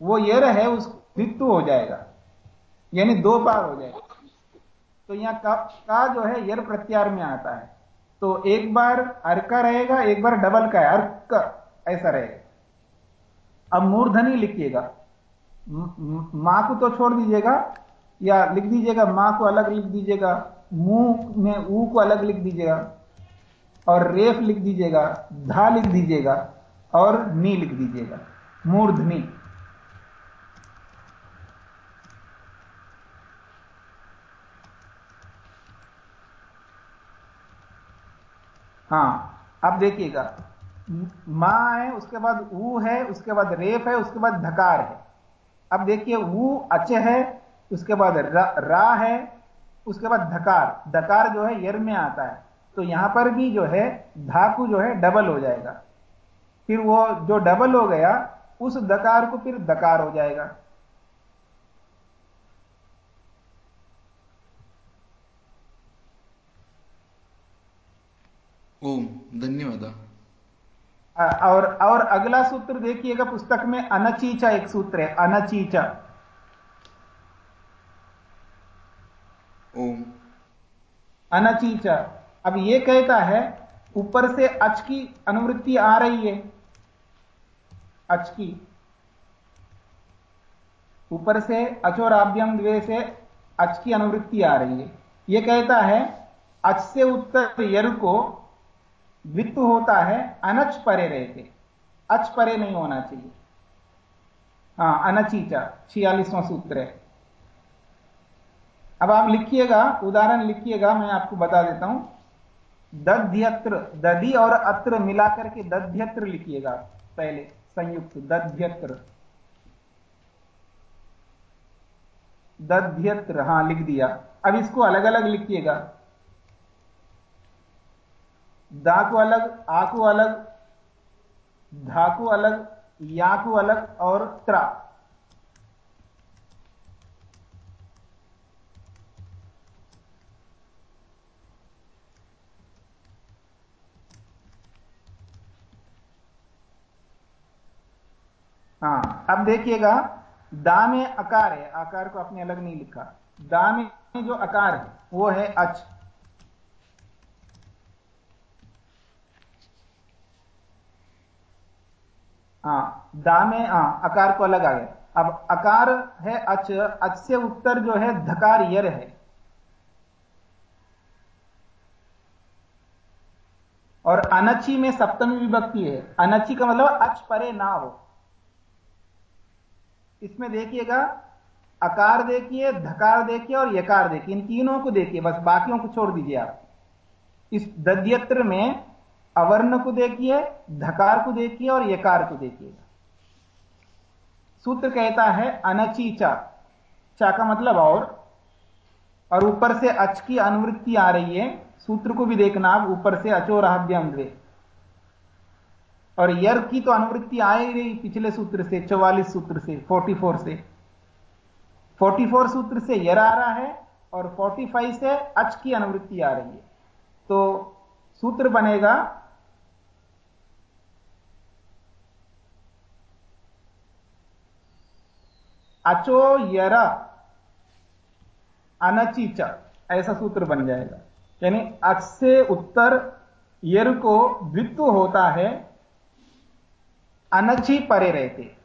वो यर है उस द्वित्व हो जाएगा। यानी दो बार हो जाएगा। तो यहाँ का, का जो है यर प्रत्यार में आता है। तो एक बार अर्क रहेगा एक बार डबल का है अर्क ऐसा रहेगा। अब मूर्धनी लिखिएगा। माँ को तो छोड़ दीजिएगा, या लिख दीजिएगा, माँ को अलग लिख दीजिएगा, मुँह में ऊ को अलग लिख दीजिएगा, और रेफ लिख दीजिएगा, धा लिख दीजिएगा, और नी लिख दीजिएगा। मूर्धनी। हाँ अब देखिएगा। माँ है उसके बाद ऊ है उसके बाद रेफ है उसके बाद धकार है। अब देखिए ऊ अच है उसके बाद रा, रा है उसके बाद धकार। धकार जो है यर में आता है। तो यहाँ पर भी जो है धाकु जो है डबल हो जाएगा। फिर वो जो डबल हो गया उस दकार को फिर दकार हो जाएगा। ओम धन्यवाद। और और अगला सूत्र देखिएगा पुस्तक में अनचीचा एक सूत्र है अनचीचा। अनचीचा। अब ये कहता है ऊपर से अच की अनुवृत्ति आ रही है। अच की। ऊपर से अचोराभ्यम द्वे से अच की अनुवृत्ति आ रही है। यह कहता है अच से उत्तर यर को वित्त होता है अनच परे रहते। अच परे नहीं होना चाहिए। हाँ अनचीचा, छियालीसवां सूत्र है। अब आप लिखिएगा, उदाहरण लिखिएगा, मैं आपको बता देता हूँ। दध्यत्र, दधि और अत्र मिलाकर के दध्यत्र लिखिएगा पहले संयुक्त, दध्यत्र। दध्यत्र, हाँ, लिख दिया। अब इसको अलग अलग लिखिएगा। दा को अलग आ को अलग धा अलग या को अलग और त्रा। हाँ अब देखिएगा, दा में अकार है, आकार को आपने अलग नहीं लिखा। दा में जो अकार है, वो है अच। हाँ दा में हाँ अकार को अलग आ गया। अब अकार है अच अच से उत्तर जो है धकार यर है। और अनची में सप्तमी विभक्ति है। अनची का मतलब अच परे ना हो। इसमें देखिएगा अकार देखिए, धकार देखिए और यकार देखिए। इन तीनों को देखिए, बस बाकियों को छोड़ दीजिए आप। इस दध्यत्र में अवर्ण को देखिए, धकार को देखिए और यकार को देखिएगा। सूत्र कहता है अनचीचा चा। चा का मतलब और। और ऊपर से अच की अनुवृत्ति आ रही है। सूत्र को भी देखना आप, ऊपर से अचोराभ्यम द्वे और यर की तो अनुवृत्ति आ ही रही पिछले सूत्र से, चौवालीस सूत्र से 44 से। 44 सूत्र से यर आ रहा है और 45 से अच की अनुवृत्ति आ रही है। तो सूत्र बनेगा अचो यर अनचीच ऐसा सूत्र बन जाएगा। यानी अच से उत्तर यर को द्वित्व होता है, अनची परे रहते।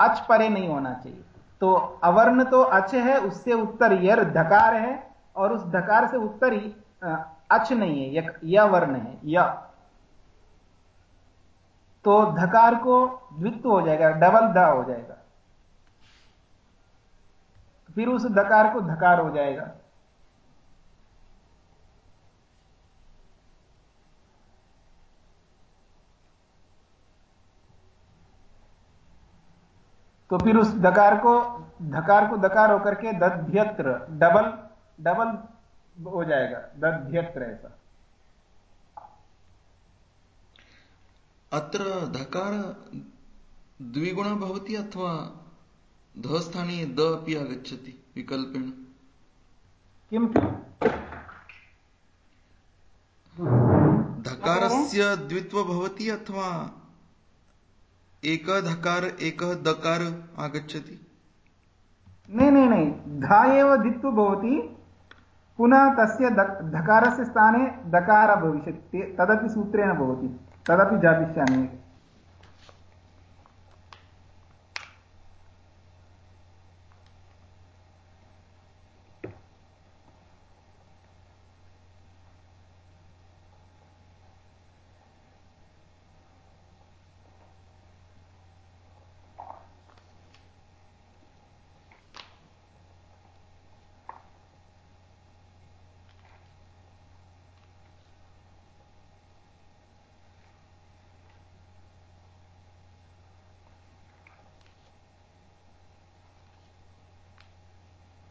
अच परे नहीं होना चाहिए। तो अवर्ण तो अच है, उससे उत्तर यर धकार है, और उस धकार से उत्तर अच नहीं है यह वर्ण है, य। तो धकार को द्वित्व हो जाएगा, डबल द हो जाएगा। फिर उस धकार को धकार हो जाएगा। तो फिर उस दकार को, धकार को दकार होकर के दध्यत्र, डबल डबल हो जाएगा। दध्यत्र ऐसा। अत्र धकार द्विगुण भवति अथवा धस्थाने द अपि आगच्छति विकल्पेन किं धकारस्य द्वित्व भवति अथवा एक धकार एक दकार आगच्छति? नहीं नहीं नहीं। धा एव धित्तु भवति। पुनः तस्य धकारस्य स्थाने दकार भविष्यति। तदपि सूत्रेण भवति। तदपि जापिष्यामि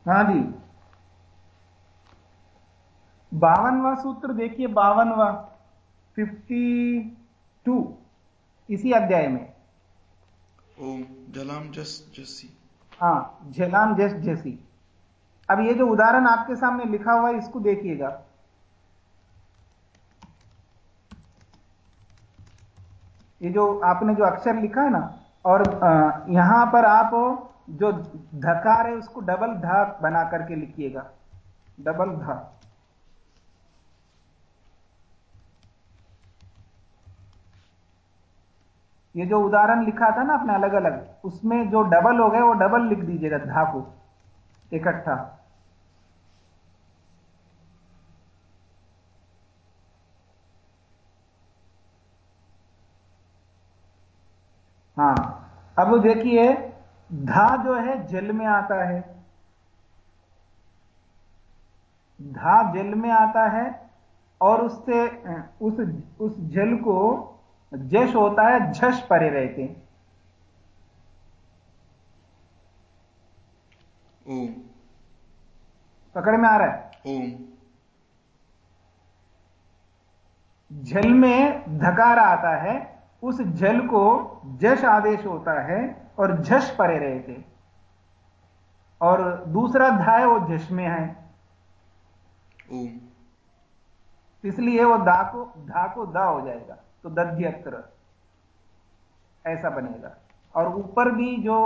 हाँ जी। बावनवा सूत्र देखिए बावनवा फिफ्टी टू इसी अध्याय में। ओम जलाम जस जसी। हाँ जलाम जस जसी। अब ये जो उदाहरण आपके सामने लिखा हुआ है इसको देखिएगा। ये जो आपने जो अक्षर लिखा है ना और यहाँ पर आप जो धकार है, उसको डबल धा बना करके लिखिएगा। डबल धा। ये जो उदाहरण लिखा था ना अपने अलग अलग उसमें जो डबल हो गए वो डबल लिख दीजिएगा धा को, इकट्ठा। हाँ अब देखिए धा जो है जल में आता है। धा जल में आता है और उससे उस उस जल को जश होता है झश परे रहते। ओम। पकड़ में आ रहा है? ओम। जल में धकार आता है उस जल को जश आदेश होता है और झश परे रहे थे और दूसरा धाय वो झश में है। इसलिए वो दा को धा को दा हो जाएगा तो दध्यत्र ऐसा बनेगा। और ऊपर भी जो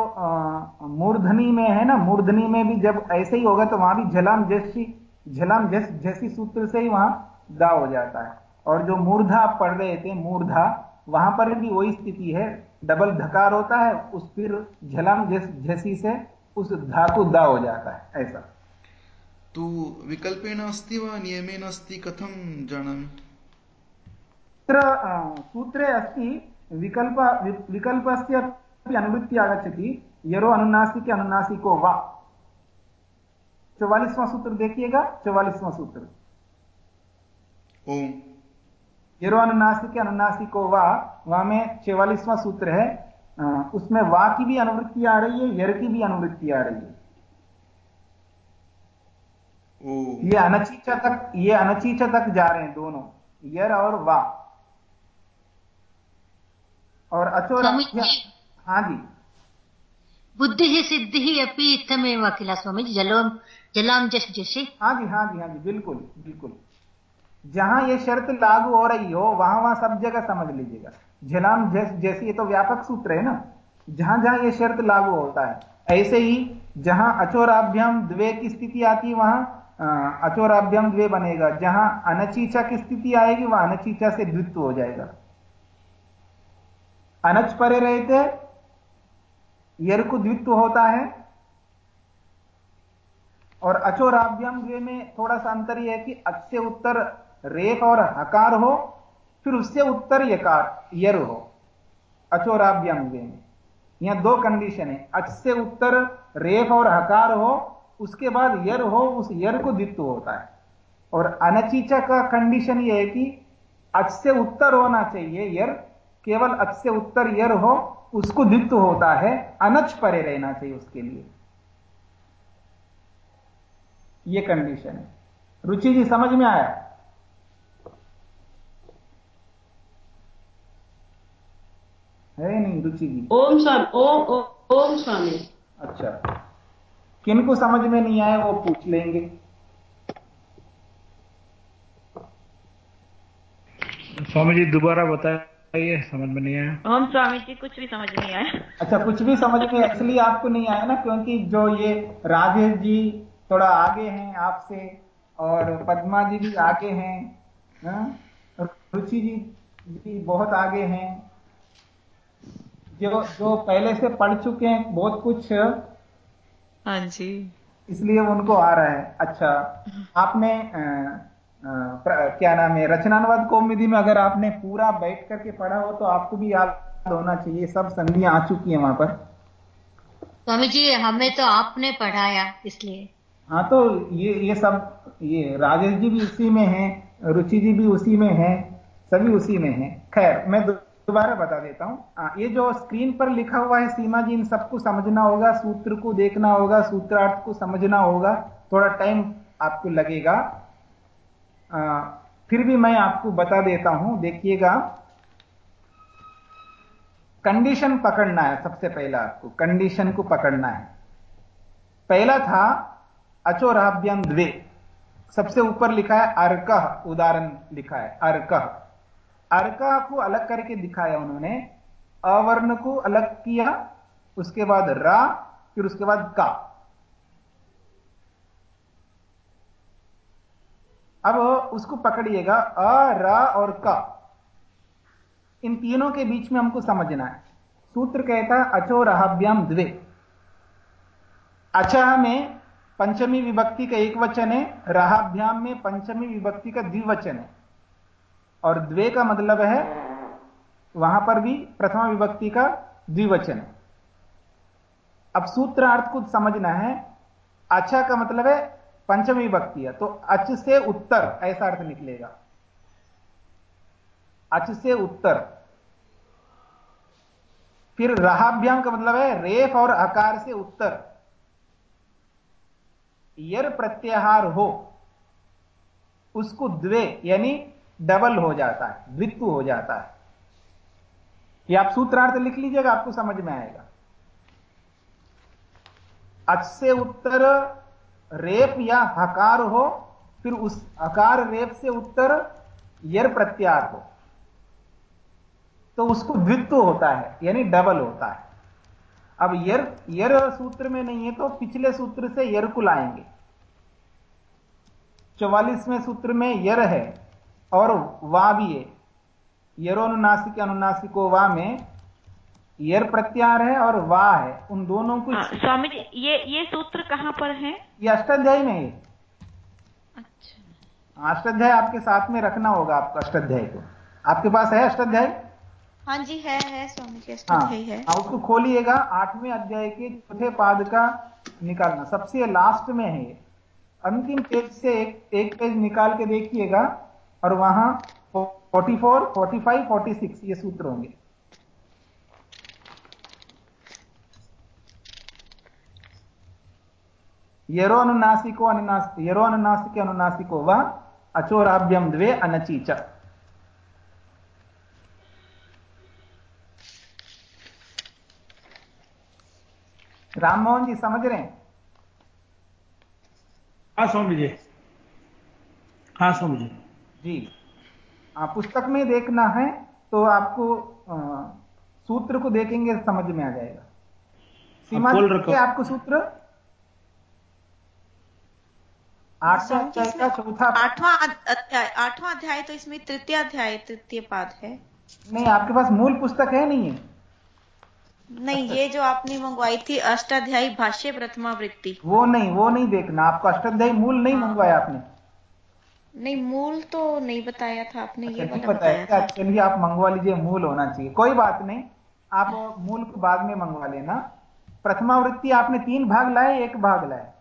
मूर्धनी में है ना मूर्धनी में भी जब ऐसे ही होगा तो वहाँ भी झलाम जैसी झलाम जस जैसी सूत्र से ही वहाँ दा हो जाता है। और जो मूर्धा पढ़ रहे थे मूर्धा वहाँ पर भी वही स्थिति है डबल धकार होता है उस फिर झलम झसी से उस धातु दा हो जाता है ऐसा। तो विकल्पेन अस्ति वा नियमेन अस्ति कथं जानामि? तत्र सूत्रे अस्ति विकल्प विकल्पस्य अपि अनुवृत्ति आगच्छति यरो अनुनासिके अनुनासिको वा। चौवालीसवां सूत्र देखिएगा चौवालीसवां सूत्र। ओम। यरो अनुनासिक अनुनासिको वा वहाँ में चौवालीसवां सूत्र है उसमें वा की भी अनुवृत्ति आ रही है यर की भी अनुवृत्ति आ रही है। ये अनचीचा तक ये अनचीचा तक जा रहे हैं दोनों यर और वा। और अचोर हाँ जी। बुद्धि ही सिद्धि ही अपी इतमेव किला स्वामी जलोम जलाम जस जैसे। हाँ जी हाँ जी हाँ जी बिल्कुल बिल्कुल। जहाँ ये शर्त लागू हो रही हो, वहाँ वहाँ सब जगह समझ लीजिएगा। झलाम जैस, जैसे ये तो व्यापक सूत्र है ना? जहाँ जहाँ ये शर्त लागू होता है, ऐसे ही जहाँ अचोराभ्यम द्वे की स्थिति आती है, वहाँ अचोराभ्यम द्वे बनेगा। जहाँ अनचीचा की स्थिति आएगी, वहाँ अनचीचा से द्वित्व हो जाएगा। अनच परे रहते यर को द्वित्व होता है, और अचोराभ्यम द्वे में थोड़ा सा अंतर यह है कि अच्छे उत्तर रेफ और हकार हो, फिर उससे उत्तर यकार, यर हो। अचोराभ्याम में यहाँ दो कंडीशन है। अच से उत्तर रेफ और हकार हो, उसके बाद यर हो, उस यर को द्वित्व होता है। और अनचीचा का कंडीशन यह है कि अच से उत्तर होना चाहिए यर, केवल अच से उत्तर यर हो, उसको द्वित्व होता है। अनच परे रहना चाहिए उसके लिए। यह कंडीशन है। रुचि जी, समझ में आया? है नहीं रुचि जी ओम स्वामी ओम ओम स्वामी। अच्छा। किनको समझ में नहीं आया वो पूछ लेंगे। स्वामी जी दोबारा बताए ये समझ में नहीं आया। ओम स्वामी जी कुछ भी समझ नहीं आया। अच्छा कुछ भी समझ में इसलिए आपको नहीं आया ना क्योंकि जो ये राजेश जी थोड़ा आगे हैं आपसे और पद्मा जी भी आगे हैं हाँ? रुचि जी भी बहुत आगे हैं। जो जो पहले से पढ़ चुके हैं बहुत कुछ हाँ जी। इसलिए उनको आ रहा है। अच्छा आपने आ, आ, क्या नाम है रचनानुवाद कौमिदी में अगर आपने पूरा बैठ करके पढ़ा हो तो आपको भी याद होना चाहिए सब संधियाँ आ चुकी है वहाँ पर। स्वामी जी हमें तो आपने पढ़ाया इसलिए। हाँ तो ये ये सब ये राजेश जी भी उसी में हैं रुचि जी भी उसी में हैं सभी उसी में हैं। खैर मैं दोबारा बता देता हूँ। ये जो स्क्रीन पर लिखा हुआ है सीमा जी इन सबको समझना होगा सूत्र को देखना होगा सूत्रार्थ को समझना होगा थोड़ा टाइम आपको लगेगा। आ, फिर भी मैं आपको बता देता हूँ देखिएगा। कंडीशन पकड़ना है सबसे पहला आपको कंडीशन को पकड़ना है। पहला था अचोराभ्यम द्वे। सबसे ऊपर लिखा है अर्क उदाहरण लिखा है अर्क। अर्का को अलग करके दिखाया उन्होंने, अवर्ण को अलग किया, उसके बाद रा, फिर उसके बाद का अब उसको पकड़िएगा, अ, रा और का। इन तीनों के बीच में हमको समझना है। सूत्र कहता है, अचो रहाभ्याम द्वे। अचह में पंचमी विभक्ति का एक वचन है, रहाभ्याम में पंचमी विभक्ति का द्विवचन है। और द्वे का मतलब है, वहाँ पर भी प्रथमा विभक्ति का द्विवचन। अब सूत्रार्थ को समझना है अच्छा का मतलब है पंचमी विभक्ति है तो अच से उत्तर, ऐसा अर्थ निकलेगा। अच से उत्तर। फिर रहाभ्याम का मतलब है रेफ और आकार से उत्तर। यर प्रत्याहार हो, उसको द्वे, यानी डबल हो जाता है, द्वित्व हो जाता है। ये आप सूत्रार्थ लिख लीजिएगा, आपको समझ में आएगा। अच से उत्तर रेप या हकार हो, फिर उस हकार रेप से उत्तर यर प्रत्यार हो। तो उसको द्वित्व होता है, यानी डबल होता है। अब यर यर सूत्र में नहीं है तो पिछले सूत्र से यर को लाएँगे। चौवालीसवें सूत्र में यर है और वा भी है। यरोनुनासिक अनुनासिको वा में यर प्रत्यार है और वा है। उन दोनों को हाँ, स्वामी जी ये ये सूत्र कहाँ पर है? ये अष्टाध्यायी में है। अच्छा। अष्टाध्याय आपके साथ में रखना होगा आपको अष्टाध्याय को। आपके पास है अष्टाध्याय? हाँ जी है है स्वामी जी अष्टाध्याय है। हाँ, उसको खोलिएगा आठवें अध्याय के चौथे पाद का निकालना। सबसे लास्ट में है। अंतिम पेज से एक एक पेज निकाल के देखिएगा। और वहाँ 44, 45, 46 ये सूत्र होंगे। यरो अनुनासिको अनुनास यरो अनुनासिक अनुनासिको वह अचोराभ्यम द्वे अनची अनचीच राममोहन जी समझ रहे हैं? हाँ जी। हाँ स्वामी जी। आप पुस्तक में देखना है तो आपको आ, सूत्र को देखेंगे समझ में आ जाएगा। सीमा आपको सूत्र? आठवां अध्याय का चौथा आठवां अध्याय आठवां अध्याय तो इसमें तृतीय अध्याय तृतीय पाद है। नहीं आपके पास मूल पुस्तक है नहीं है? नहीं ये जो आपने मंगवाई थी अष्टाध्यायी भाष्य प्रथमा वृत्ति वो नहीं वो नहीं देखना। आपको अष्टाध्यायी मूल नहीं हाँ। मंगवाया आपने। नहीं मूल तो नहीं बताया था आपने ये अच्छा, वाला बताया था। चलिए आप मंगवा लीजिए मूल होना चाहिए। कोई बात नहीं आप मूल को बाद में मंगवा लेना। प्रथमावृत्ति आपने तीन भाग लाए एक भाग लाए।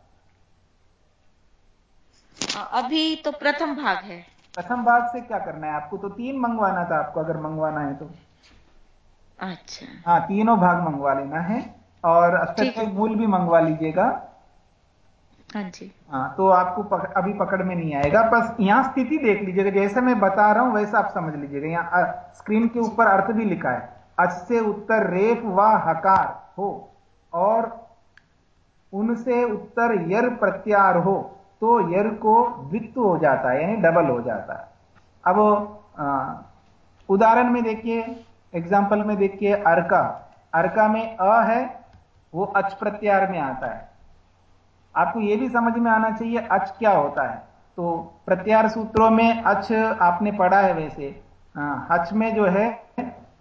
अभी तो प्रथम भाग है। प्रथम भाग से क्या करना है आपको? तो तीन मंगवाना था आपको अगर मंगवाना है तो। अच्छा। हाँ तीनों भाग मंगवा लेना है और अष्टक मूल भी मंगवा लीजिएगा। हाँ जी। हाँ तो आपको पक, अभी पकड़ में नहीं आएगा। बस यहाँ स्थिति देख लीजिएगा। जैसे मैं बता रहा हूँ वैसा आप समझ लीजिएगा। यहाँ स्क्रीन के ऊपर अर्थ भी लिखा है। अच से उत्तर रेप व हकार हो और उनसे उत्तर यर प्रत्यार हो तो यर को द्वित्व हो जाता है यानी डबल हो जाता है। अब उदाहरण में देखिए एग्ज़ाम्पल में देखिए अर्का। अर्का में अ है वो अच प्रत्यार में आता है। आपको यह भी समझ में आना चाहिए, अच क्या होता है? तो प्रत्यार सूत्रों में अच आपने पढ़ा है वैसे। हच में जो है,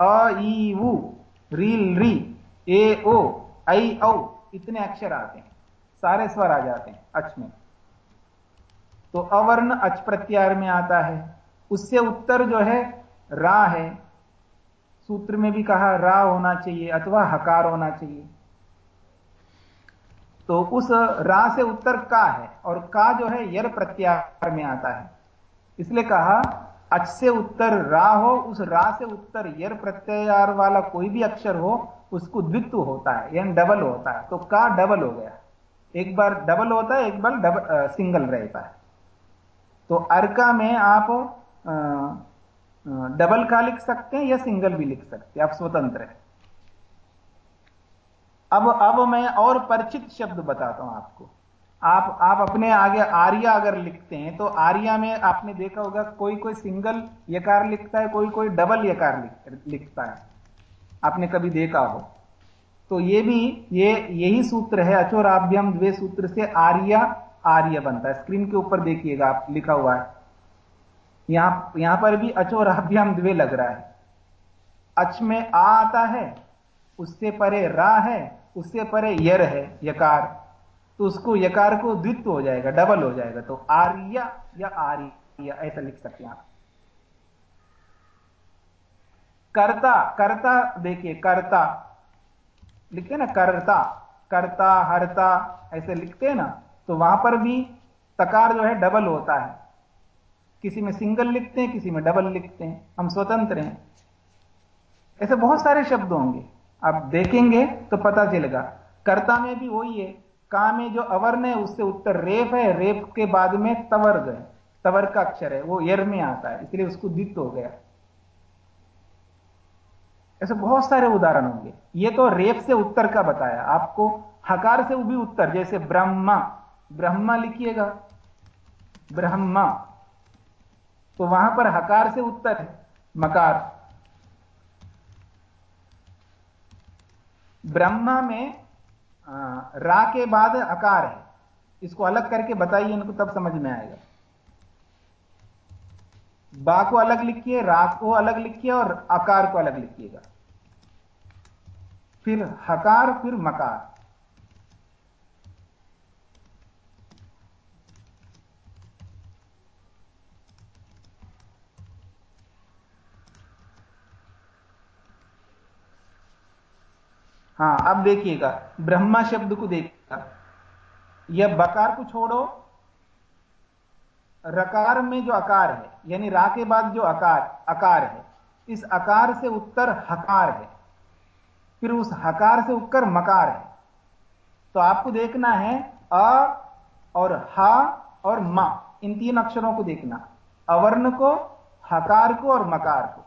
अ, ई, उ रील री, ए, ओ आई औ, इतने अक्षर आते हैं। सारे स्वर आ जाते हैं अच में। तो अवर्ण अच प्रत्यार में आता है। उससे उत्तर जो है, रा है। सूत्र में भी कहा, रा होना चाहिए अथवा हकार होना चाहिए। तो उस रा से उत्तर का है और का जो है यर प्रत्यार में आता है। इसलिए कहा अच से उत्तर रा हो उस रा से उत्तर यर प्रत्यार वाला कोई भी अक्षर हो उसको द्वित्व होता है यानी डबल होता है। तो का डबल हो गया। एक बार डबल होता है एक बार डबल आ, सिंगल रहता है। तो अर्का में आप आ, डबल का लिख सकते हैं या सिंगल भी लिख सकते हैं। आप स्वतंत्र हैं। अब अब मैं और परिचित शब्द बताता हूँ आपको। आप आप अपने आगे आर्या अगर लिखते हैं तो आर्या में आपने देखा होगा, कोई कोई सिंगल यकार लिखता है, कोई कोई डबल यकार लिखता है। आपने कभी देखा हो? तो ये भी, ये, यही सूत्र है, अचोराभ्यम द्वे सूत्र से आर्या, आर्य बनता है। स्क्रीन के ऊपर देखिएगा, आप लिखा हुआ है। यहाँ यहाँ पर भी अचोराभ्याम द्वे लग रहा है। अच में आ आता है उससे परे रा है, उससे परे यर है, यकार। तो उसको यकार को द्वित्व हो जाएगा डबल हो जाएगा। तो आर्य या आर्य, ऐसा लिख सकते हैं आप। कर्ता कर्ता देखिए, कर्ता। लिखते ना, कर्ता कर्ता, हरता, ऐसे लिखते हैं ना तो वहाँ पर भी तकार जो है डबल होता है। किसी में सिंगल लिखते हैं, किसी में डबल लिखते हैं। हम स्वतंत्र हैं। ऐसे बहुत सारे शब्द होंगे। आप देखेंगे तो पता चलेगा। कर्ता में भी वही है। का में जो अवर्ण है, उससे उत्तर रेप है। रेप के बाद में तवर्ग है। तवर्ग का अक्षर है। वो यर में आता है। इसलिए उसको दित्त हो गया। ऐसे बहुत सारे उदाहरण होंगे। ये तो रेप से उत्तर का बताया। आपको हकार से भी उत्तर, जैसे ब्रह्मा। ब्रह्मा लिखिएगा। ब्रह्मा। तो वहाँ पर हकार से उत्तर है। मकार। ब्रह्मा में रा के बाद अकार है। इसको अलग करके बताइए, इनको तब समझ में आएगा। बा को अलग लिखिए, रा को अलग लिखिए और आकार को अलग लिखिएगा। फिर हकार, फिर मकार। हाँ, अब देखिएगा। ब्रह्मा शब्द को देखिएगा। यह बकार को छोड़ो। रकार में जो आकार है, यानी रा के बाद जो आकार आकार है, इस आकार से उत्तर हकार है। फिर उस हकार से उत्तर मकार है। तो आपको देखना है अ और हा और मा, इन तीन अक्षरों को देखना। अवर्ण को, हकार को और मकार को।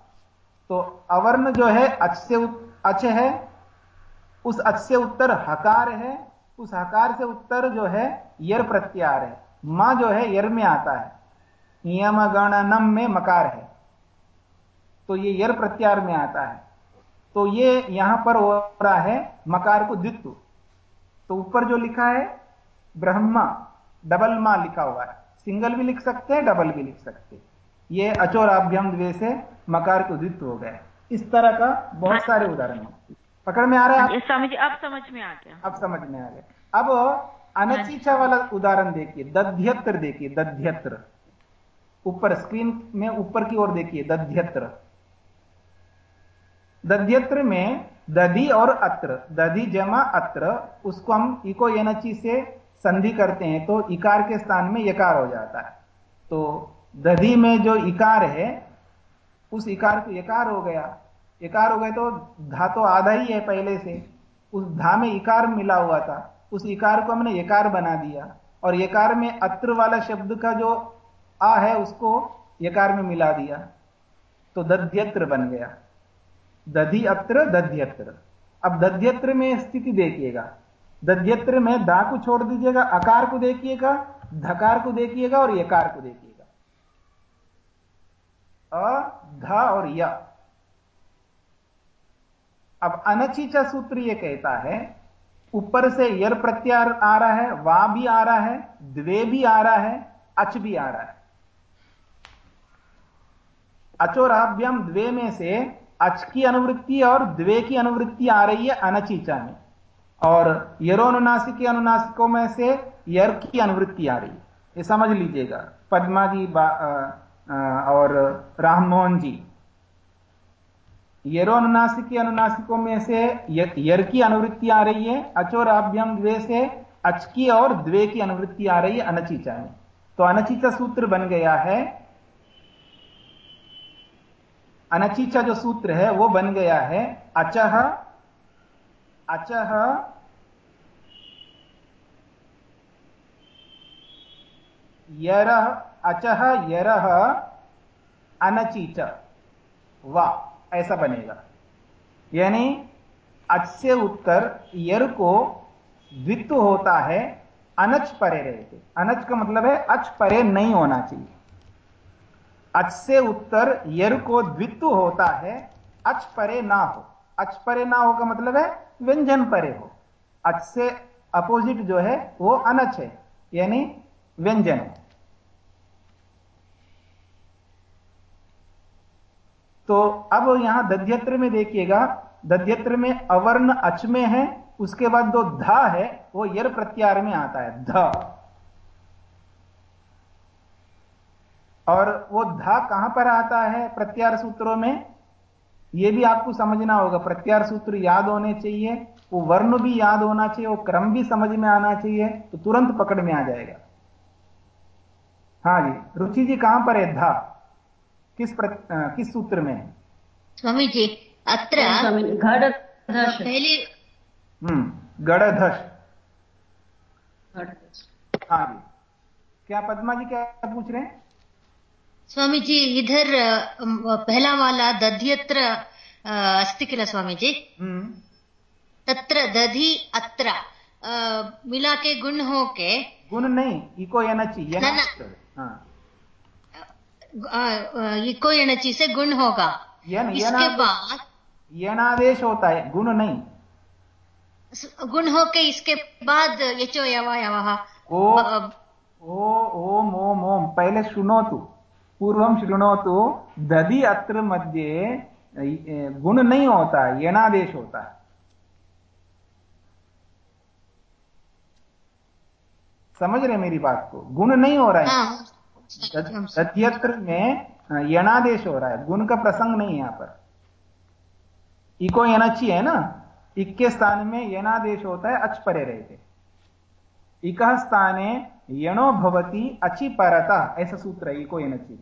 तो अवर्ण जो है अच से अच है उस अच से उत्तर हकार है, उस हकार से उत्तर जो है यर प्रत्यार है। माँ जो है यर में आता है। नियम गणनम में मकार है। तो ये यर प्रत्यार में आता है। तो ये यहाँ पर हो रहा है मकार को द्वित्व। तो ऊपर जो लिखा है, ब्रह्मा, डबल मा लिखा हुआ है। सिंगल भी लिख सकते हैं, डबल भी लिख सकते हैं। ये अचोराभ्यम द्वे से मकार को द्वित्व हो गया इस तरह का बहुत सारे उदाहरण हैं। पकड़ में आ रहा है समझ अब समझ में आ गया। अब समझ में आ गया। अब अनचीछा वाला उदाहरण देखिए दध्यत्र देखिए दध्यत्र। ऊपर स्क्रीन में ऊपर की ओर देखिए दध्यत्र। दध्यत्र में दधि और अत्र दधि जमा अत्र उसको हम इको एनची से संधि करते हैं तो इकार के स्थान में यकार हो जाता है। तो दधि में जो इकार है उस इकार को यकार हो गया। इकार हो गए तो धा तो आधा ही है पहले से। उस धा में इकार मिला हुआ था। उस इकार को हमने यकार बना दिया। और यकार में अत्र वाला शब्द का जो आ है, उसको यकार में मिला दिया। तो दध्यत्र बन गया। दधि अत्र, दध्यत्र। अब दध्यत्र में स्थिति देखिएगा। दध्यत्र में दा को छोड़ दीजिएगा, अकार को देखिएगा, धकार को देखिएगा और यकार को देखिएगा। अ, ध और य। अब अनचीचा सूत्र यह कहता है ऊपर से यर प्रत्यार आ रहा है वा भी आ रहा है द्वे भी आ रहा है अच भी आ रहा है। अचोराभ्यम द्वे में से अच की अनुवृत्ति और द्वे की अनुवृत्ति आ रही है अनचीचा में और यरोनुनासिक के अनुनासिकों में से यर की अनुवृत्ति आ रही है। ये समझ लीजिएगा पद्मा जी आ, आ, और राममोहन जी। यरोनुनासिक के अनुनासिकों में से यर की अनुवृत्ति आ रही है अचोराभ्यम द्वे से अच की और द्वे की अनुवृत्ति आ रही है अनचीचा में तो अनचीचा सूत्र बन गया है अनचीचा जो सूत्र है वो बन गया है अचह अचह यर अचह यर अनचीच वा ऐसा बनेगा। यानी अच से उत्तर यर को द्वित्व होता है, अनच परे रहते अनच का मतलब है अच परे नहीं होना चाहिए। अच से उत्तर यर को द्वित्व होता है, अच परे ना हो। अच परे ना हो का मतलब है व्यंजन परे हो। अच से अपोजिट जो है वो अनच है, यानी व्यंजन है। तो अब यहाँ दध्यत्र में देखिएगा, दध्यत्र में अवर्ण अच में है, उसके बाद जो ध है, वो यर प्रत्यार में आता है, ध। और वो धा कहाँ पर आता है प्रत्यार सूत्रों में? यह भी आपको समझना होगा प्रत्यार सूत्र याद होने चाहिए, वो वर्ण भी याद होना चाहिए, वो क्रम भी समझ में आना चाहिए तो तुरंत पकड़ में आ जाएगा। हाँ जी, रुचि जी कहाँ पर है धा? किस प्र, आ, किस सूत्र में? है स्वामी जी अत्र पहले हम्म हाँ जी। क्या पद्मा जी क्या पूछ रहे हैं? स्वामी जी इधर पहला वाला दध्यत्र अस्ति किल स्वामी जी? हम्म। तत्र दधि अत्र। मिला के गुण हो के गुण नहीं इको एनची हाँ। इको एनची से गुण होगा। यन, इसके बाद यनादेश होता है गुण नहीं। गुण हो के इसके बाद यचो यवा यवा। ओ ओ ओम ओम ओम पहले सुनो तू पूर्वम शृणोतु दधि अत्र मध्य गुण नहीं होता यनादेश होता है। समझ रहे मेरी बात को? गुण नहीं हो रहा है। हाँ। दध्यत्र में यनादेश हो रहा है गुण का प्रसंग नहीं है यहाँ पर। इको यनची है ना? इक के स्थान में यनादेश होता है अच परे रहते। इक स्थाने यणो भवती अचि परता ऐसा सूत्र है इको एनची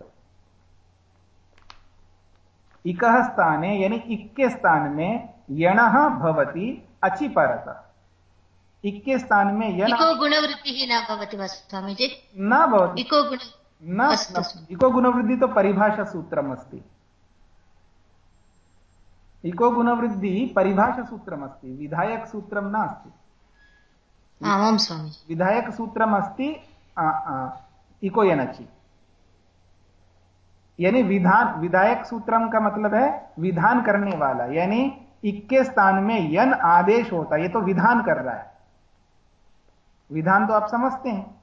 इक स्थाने यानी इक के स्थान में यण भवती अचि परता इक के स्थान में यण गुणवृत्ति न भवति स्वामी जी न भवति। इको गुण न इको गुणवृद्धि तो परिभाषा सूत्रम अस्ति इको गुणवृद्धि परिभाषा सूत्रम अस्ति विधायक सूत्रम नास्ति। आमां स्वामी विधायकसूत्रमस्ति इको यनचि यानी विधान विधायक सूत्रम का मतलब है विधान करने वाला। यानी इक्के स्थान में यन आदेश होता है ये तो विधान कर रहा है। विधान तो आप समझते हैं।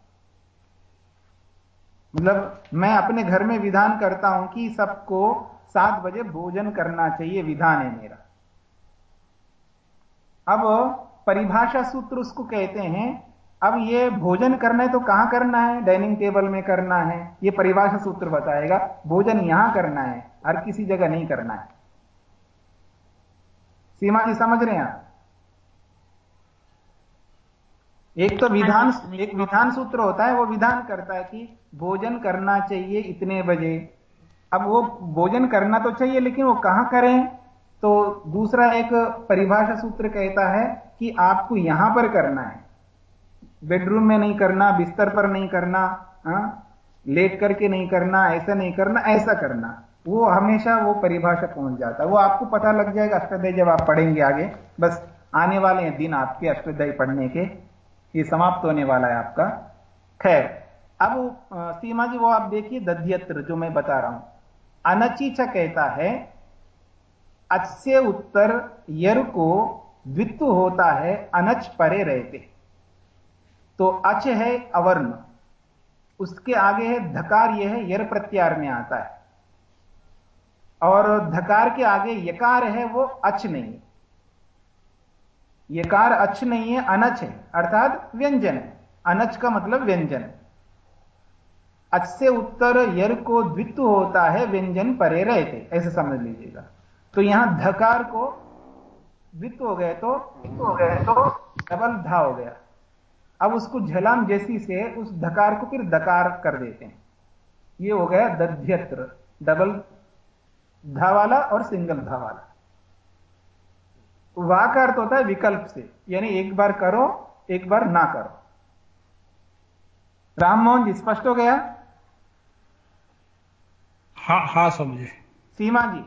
मतलब मैं अपने घर में विधान करता हूँ कि सबको सात बजे भोजन करना चाहिए, विधान है मेरा। अब परिभाषा सूत्र उसको कहते हैं, अब ये भोजन करना है तो कहाँ करना है? डाइनिंग टेबल में करना है। ये परिभाषा सूत्र बताएगा, भोजन यहाँ करना है, हर किसी जगह नहीं करना है। सीमा जी समझ रहे हैं आप? एक तो विधान एक विधान सूत्र होता है वो विधान करता है कि भोजन करना चाहिए इतने बजे। अब वो भोजन करना तो चाहिए लेकिन वो कहाँ करें? तो दूसरा एक परिभाषा सूत्र कहता है कि आपको यहाँ पर करना है। बेडरूम में नहीं करना बिस्तर पर नहीं करना हा? लेट करके नहीं करना ऐसा नहीं करना ऐसा करना। वो हमेशा वो परिभाषा पहुँच जाता है। वो आपको पता लग जाएगा अष्टोदय जब आप पढ़ेंगे आगे बस आने वाले हैं दिन आपके अष्टोदय पढ़ने के। ये समाप्त होने वाला है आपका। खैर, अब सीमा जी, वो आप देखिए दध्यत्र, जो मैं बता रहा हूँ। अनचीचा कहता है अच से उत्तर यर को द्वित्व होता है, अनच परे रहते। तो अच है अवर्ण। उसके आगे है धकार यह है यर प्रत्यार में आता है। और धकार के आगे यकार है, वो अच नहीं। यकार अच्छ नहीं है अनच है, अर्थात व्यंजन है। अनच का मतलब व्यंजन अच से उत्तर यर को द्वित्व होता है, व्यंजन परे रहते, ऐसे समझ लीजिएगा। तो यहाँ धकार को द्वित्व हो गए तो हो गए तो डबल धा हो गया। अब उसको झलाम जैसी से उस धकार को फिर दकार कर देते हैं। ये हो गया दध्यत्र डबल धा वाला और सिंगल धा वाला। वा का अर्थ होता है विकल्प से। यानी एक बार करो एक बार ना करो। राम मोहन जी स्पष्ट हो गया? हाँ हाँ समझे सीमा जी।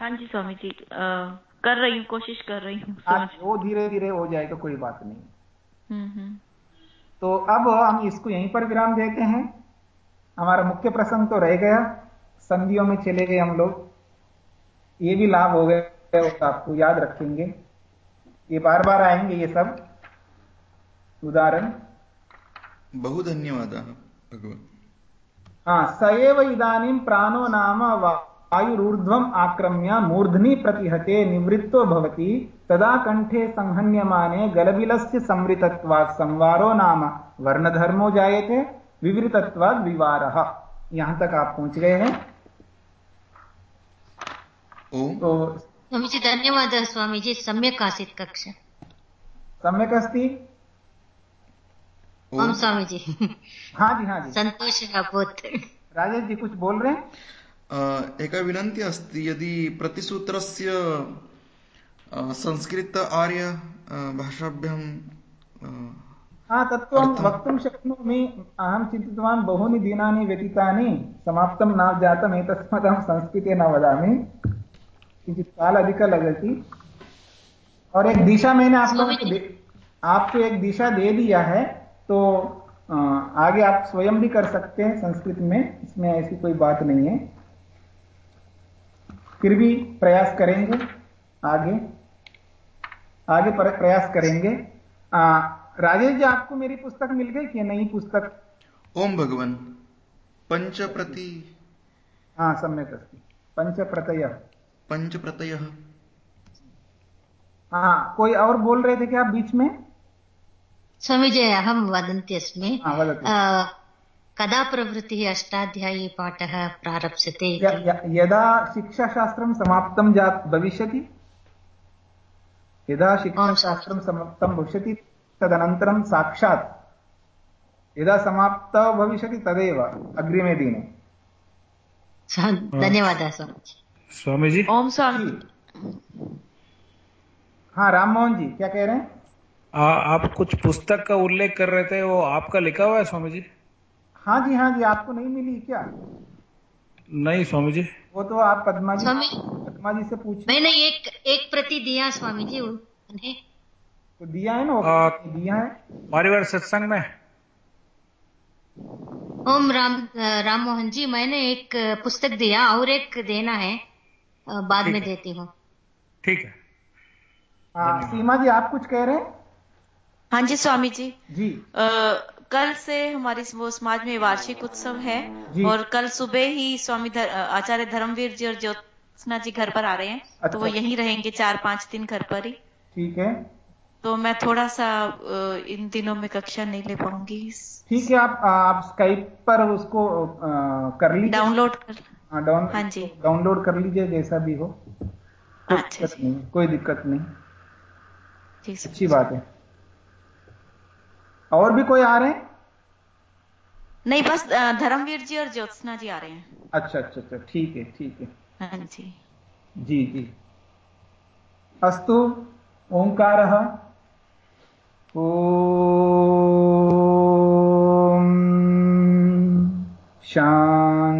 हाँ जी स्वामी जी आ, कर रही हूँ कोशिश कर रही हूँ वो धीरे धीरे हो जाएगा कोई बात नहीं। हम्म, हम्म। तो अब हम इसको यहीं पर विराम देते हैं। हमारा मुख्य प्रसंग तो रह गया। संधियों में चले गए हम लोग। ये भी लाभ हो गए आपको याद रखेंगे। ये बार बार आएँगे ये सब। उदाहरण। बहु धन्यवाद भगवान। हाँ सएव इदानीं प्राणो नाम वायुरूर्ध्वम् आक्रम्य मूर्धनि प्रतिहते निवृत्तो भवति तदा कंठे संहन्यमाने गलबिलस्य संवृतत्वात् संवारो नाम वर्णधर्मो जायते विवृतत्वात् विवारः। यहाँ तक आप पहुँच गए हैं। तो स्वामीजी धन्यवादः स्वामीजी सम्यक् आसीत् कक्षा। सम्यक् अस्ति? ओम स्वामीजी। हाँ जी हाँ जी सन्तोषः अभूत्। राजेश जी कुछ बोल रहे हैं? एका विनन्ति अस्ति यदि प्रतिसूत्रस्य संस्कृत आर्य भाषाभ्यां हा तत्त्वं वक्तुं शक्नोमि। अहं चिन्तितवान् बहूनि दिनानि व्यतीतानि समाप्तं न जातम् एतस्मात् अहं संस्कृते न वदामि। किञ्चित् काल अधिकः लगति और एक दिशा मैंने आप लोगों को आपको एक दिशा दे दिया है तो आगे आप स्वयं भी कर सकते हैं संस्कृत में इसमें ऐसी कोई बात नहीं है। फिर भी प्रयास करेंगे आगे। आगे पर प्रयास करेंगे। आ, राजेश जी आपको मेरी पुस्तक मिल गई कि नई पुस्तक? ओम भगवान। पंच प्रति हाँ सम्यक अस्ति। पंच प्रतय पंच प्रतय हाँ कोई और बोल रहे थे क्या बीच में? स्वामी जी अहम वदन्ती अस्मि। हाँ, कदा प्रवृत्तिः अष्टाध्यायी पाठः प्रारप्स्यते यदा शिक्षाशास्त्रं समाप्तं जात् भविष्यति? यदा शिक्षाशास्त्रं समाप्तं भविष्यति तदनन्तरं साक्षात्। यदा समाप्तः भविष्यति तदेव अग्रिमे दिने। धन्यवादः स्वामी स्वामी जी ओम स्वामी। हाँ राम मोहन जी क्या कह रहे हैं? आ, आप कुछ पुस्तक का उल्लेख कर रहे थे वो आपका लिखा हुआ है स्वामी जी हाँ जी हाँ जी आपको नहीं मिली क्या? नहीं स्वामी जी वो तो आप पदमा जी स्वामी। पदमा जी से पूछ मैंने एक एक प्रति दिया स्वामी जी उन्हें। तो दिया है ना आ, दिया है। परिवार सत्संग में। ओम राम राम मोहन जी मैंने एक पुस्तक दिया और एक देना है। बाद में देती हूँ। ठीक है। हाँ सीमा जी आप कुछ कह रहे हैं? हाँ जी स्वामी जी। जी। आ, कल से हमारी वो समाज में वार्षिक उत्सव है और कल सुबह ही स्वामी धर, आचार्य धर्मवीर जी और ज्योत्सना जी घर पर आ रहे हैं। अच्छा। तो वो अच्छा। यहीं रहेंगे चार पाँच दिन घर पर ही। ठीक है। तो मैं थोड़ा सा इन दिनों में कक्षा नहीं ले पाऊँगी। ठीक है आप आप स्काइप पर उसको आ, कर लीजिए। डाउनलोड कर हाँ डाउन हाँ जी। डाउनलोड कर लीजिए जैसा भी हो। कोई अच्छा दिक्कत नहीं कोई दिक्कत नहीं। अच्छी बात है। और भी कोई आ रहे हैं? नहीं बस धर्मवीर जी और ज्योत्सना जी आ रहे हैं। अच्छा अच्छा अच्छा। ठीक है ठीक है। हाँ जी। जी जी। अस्तु ओंकार। ओ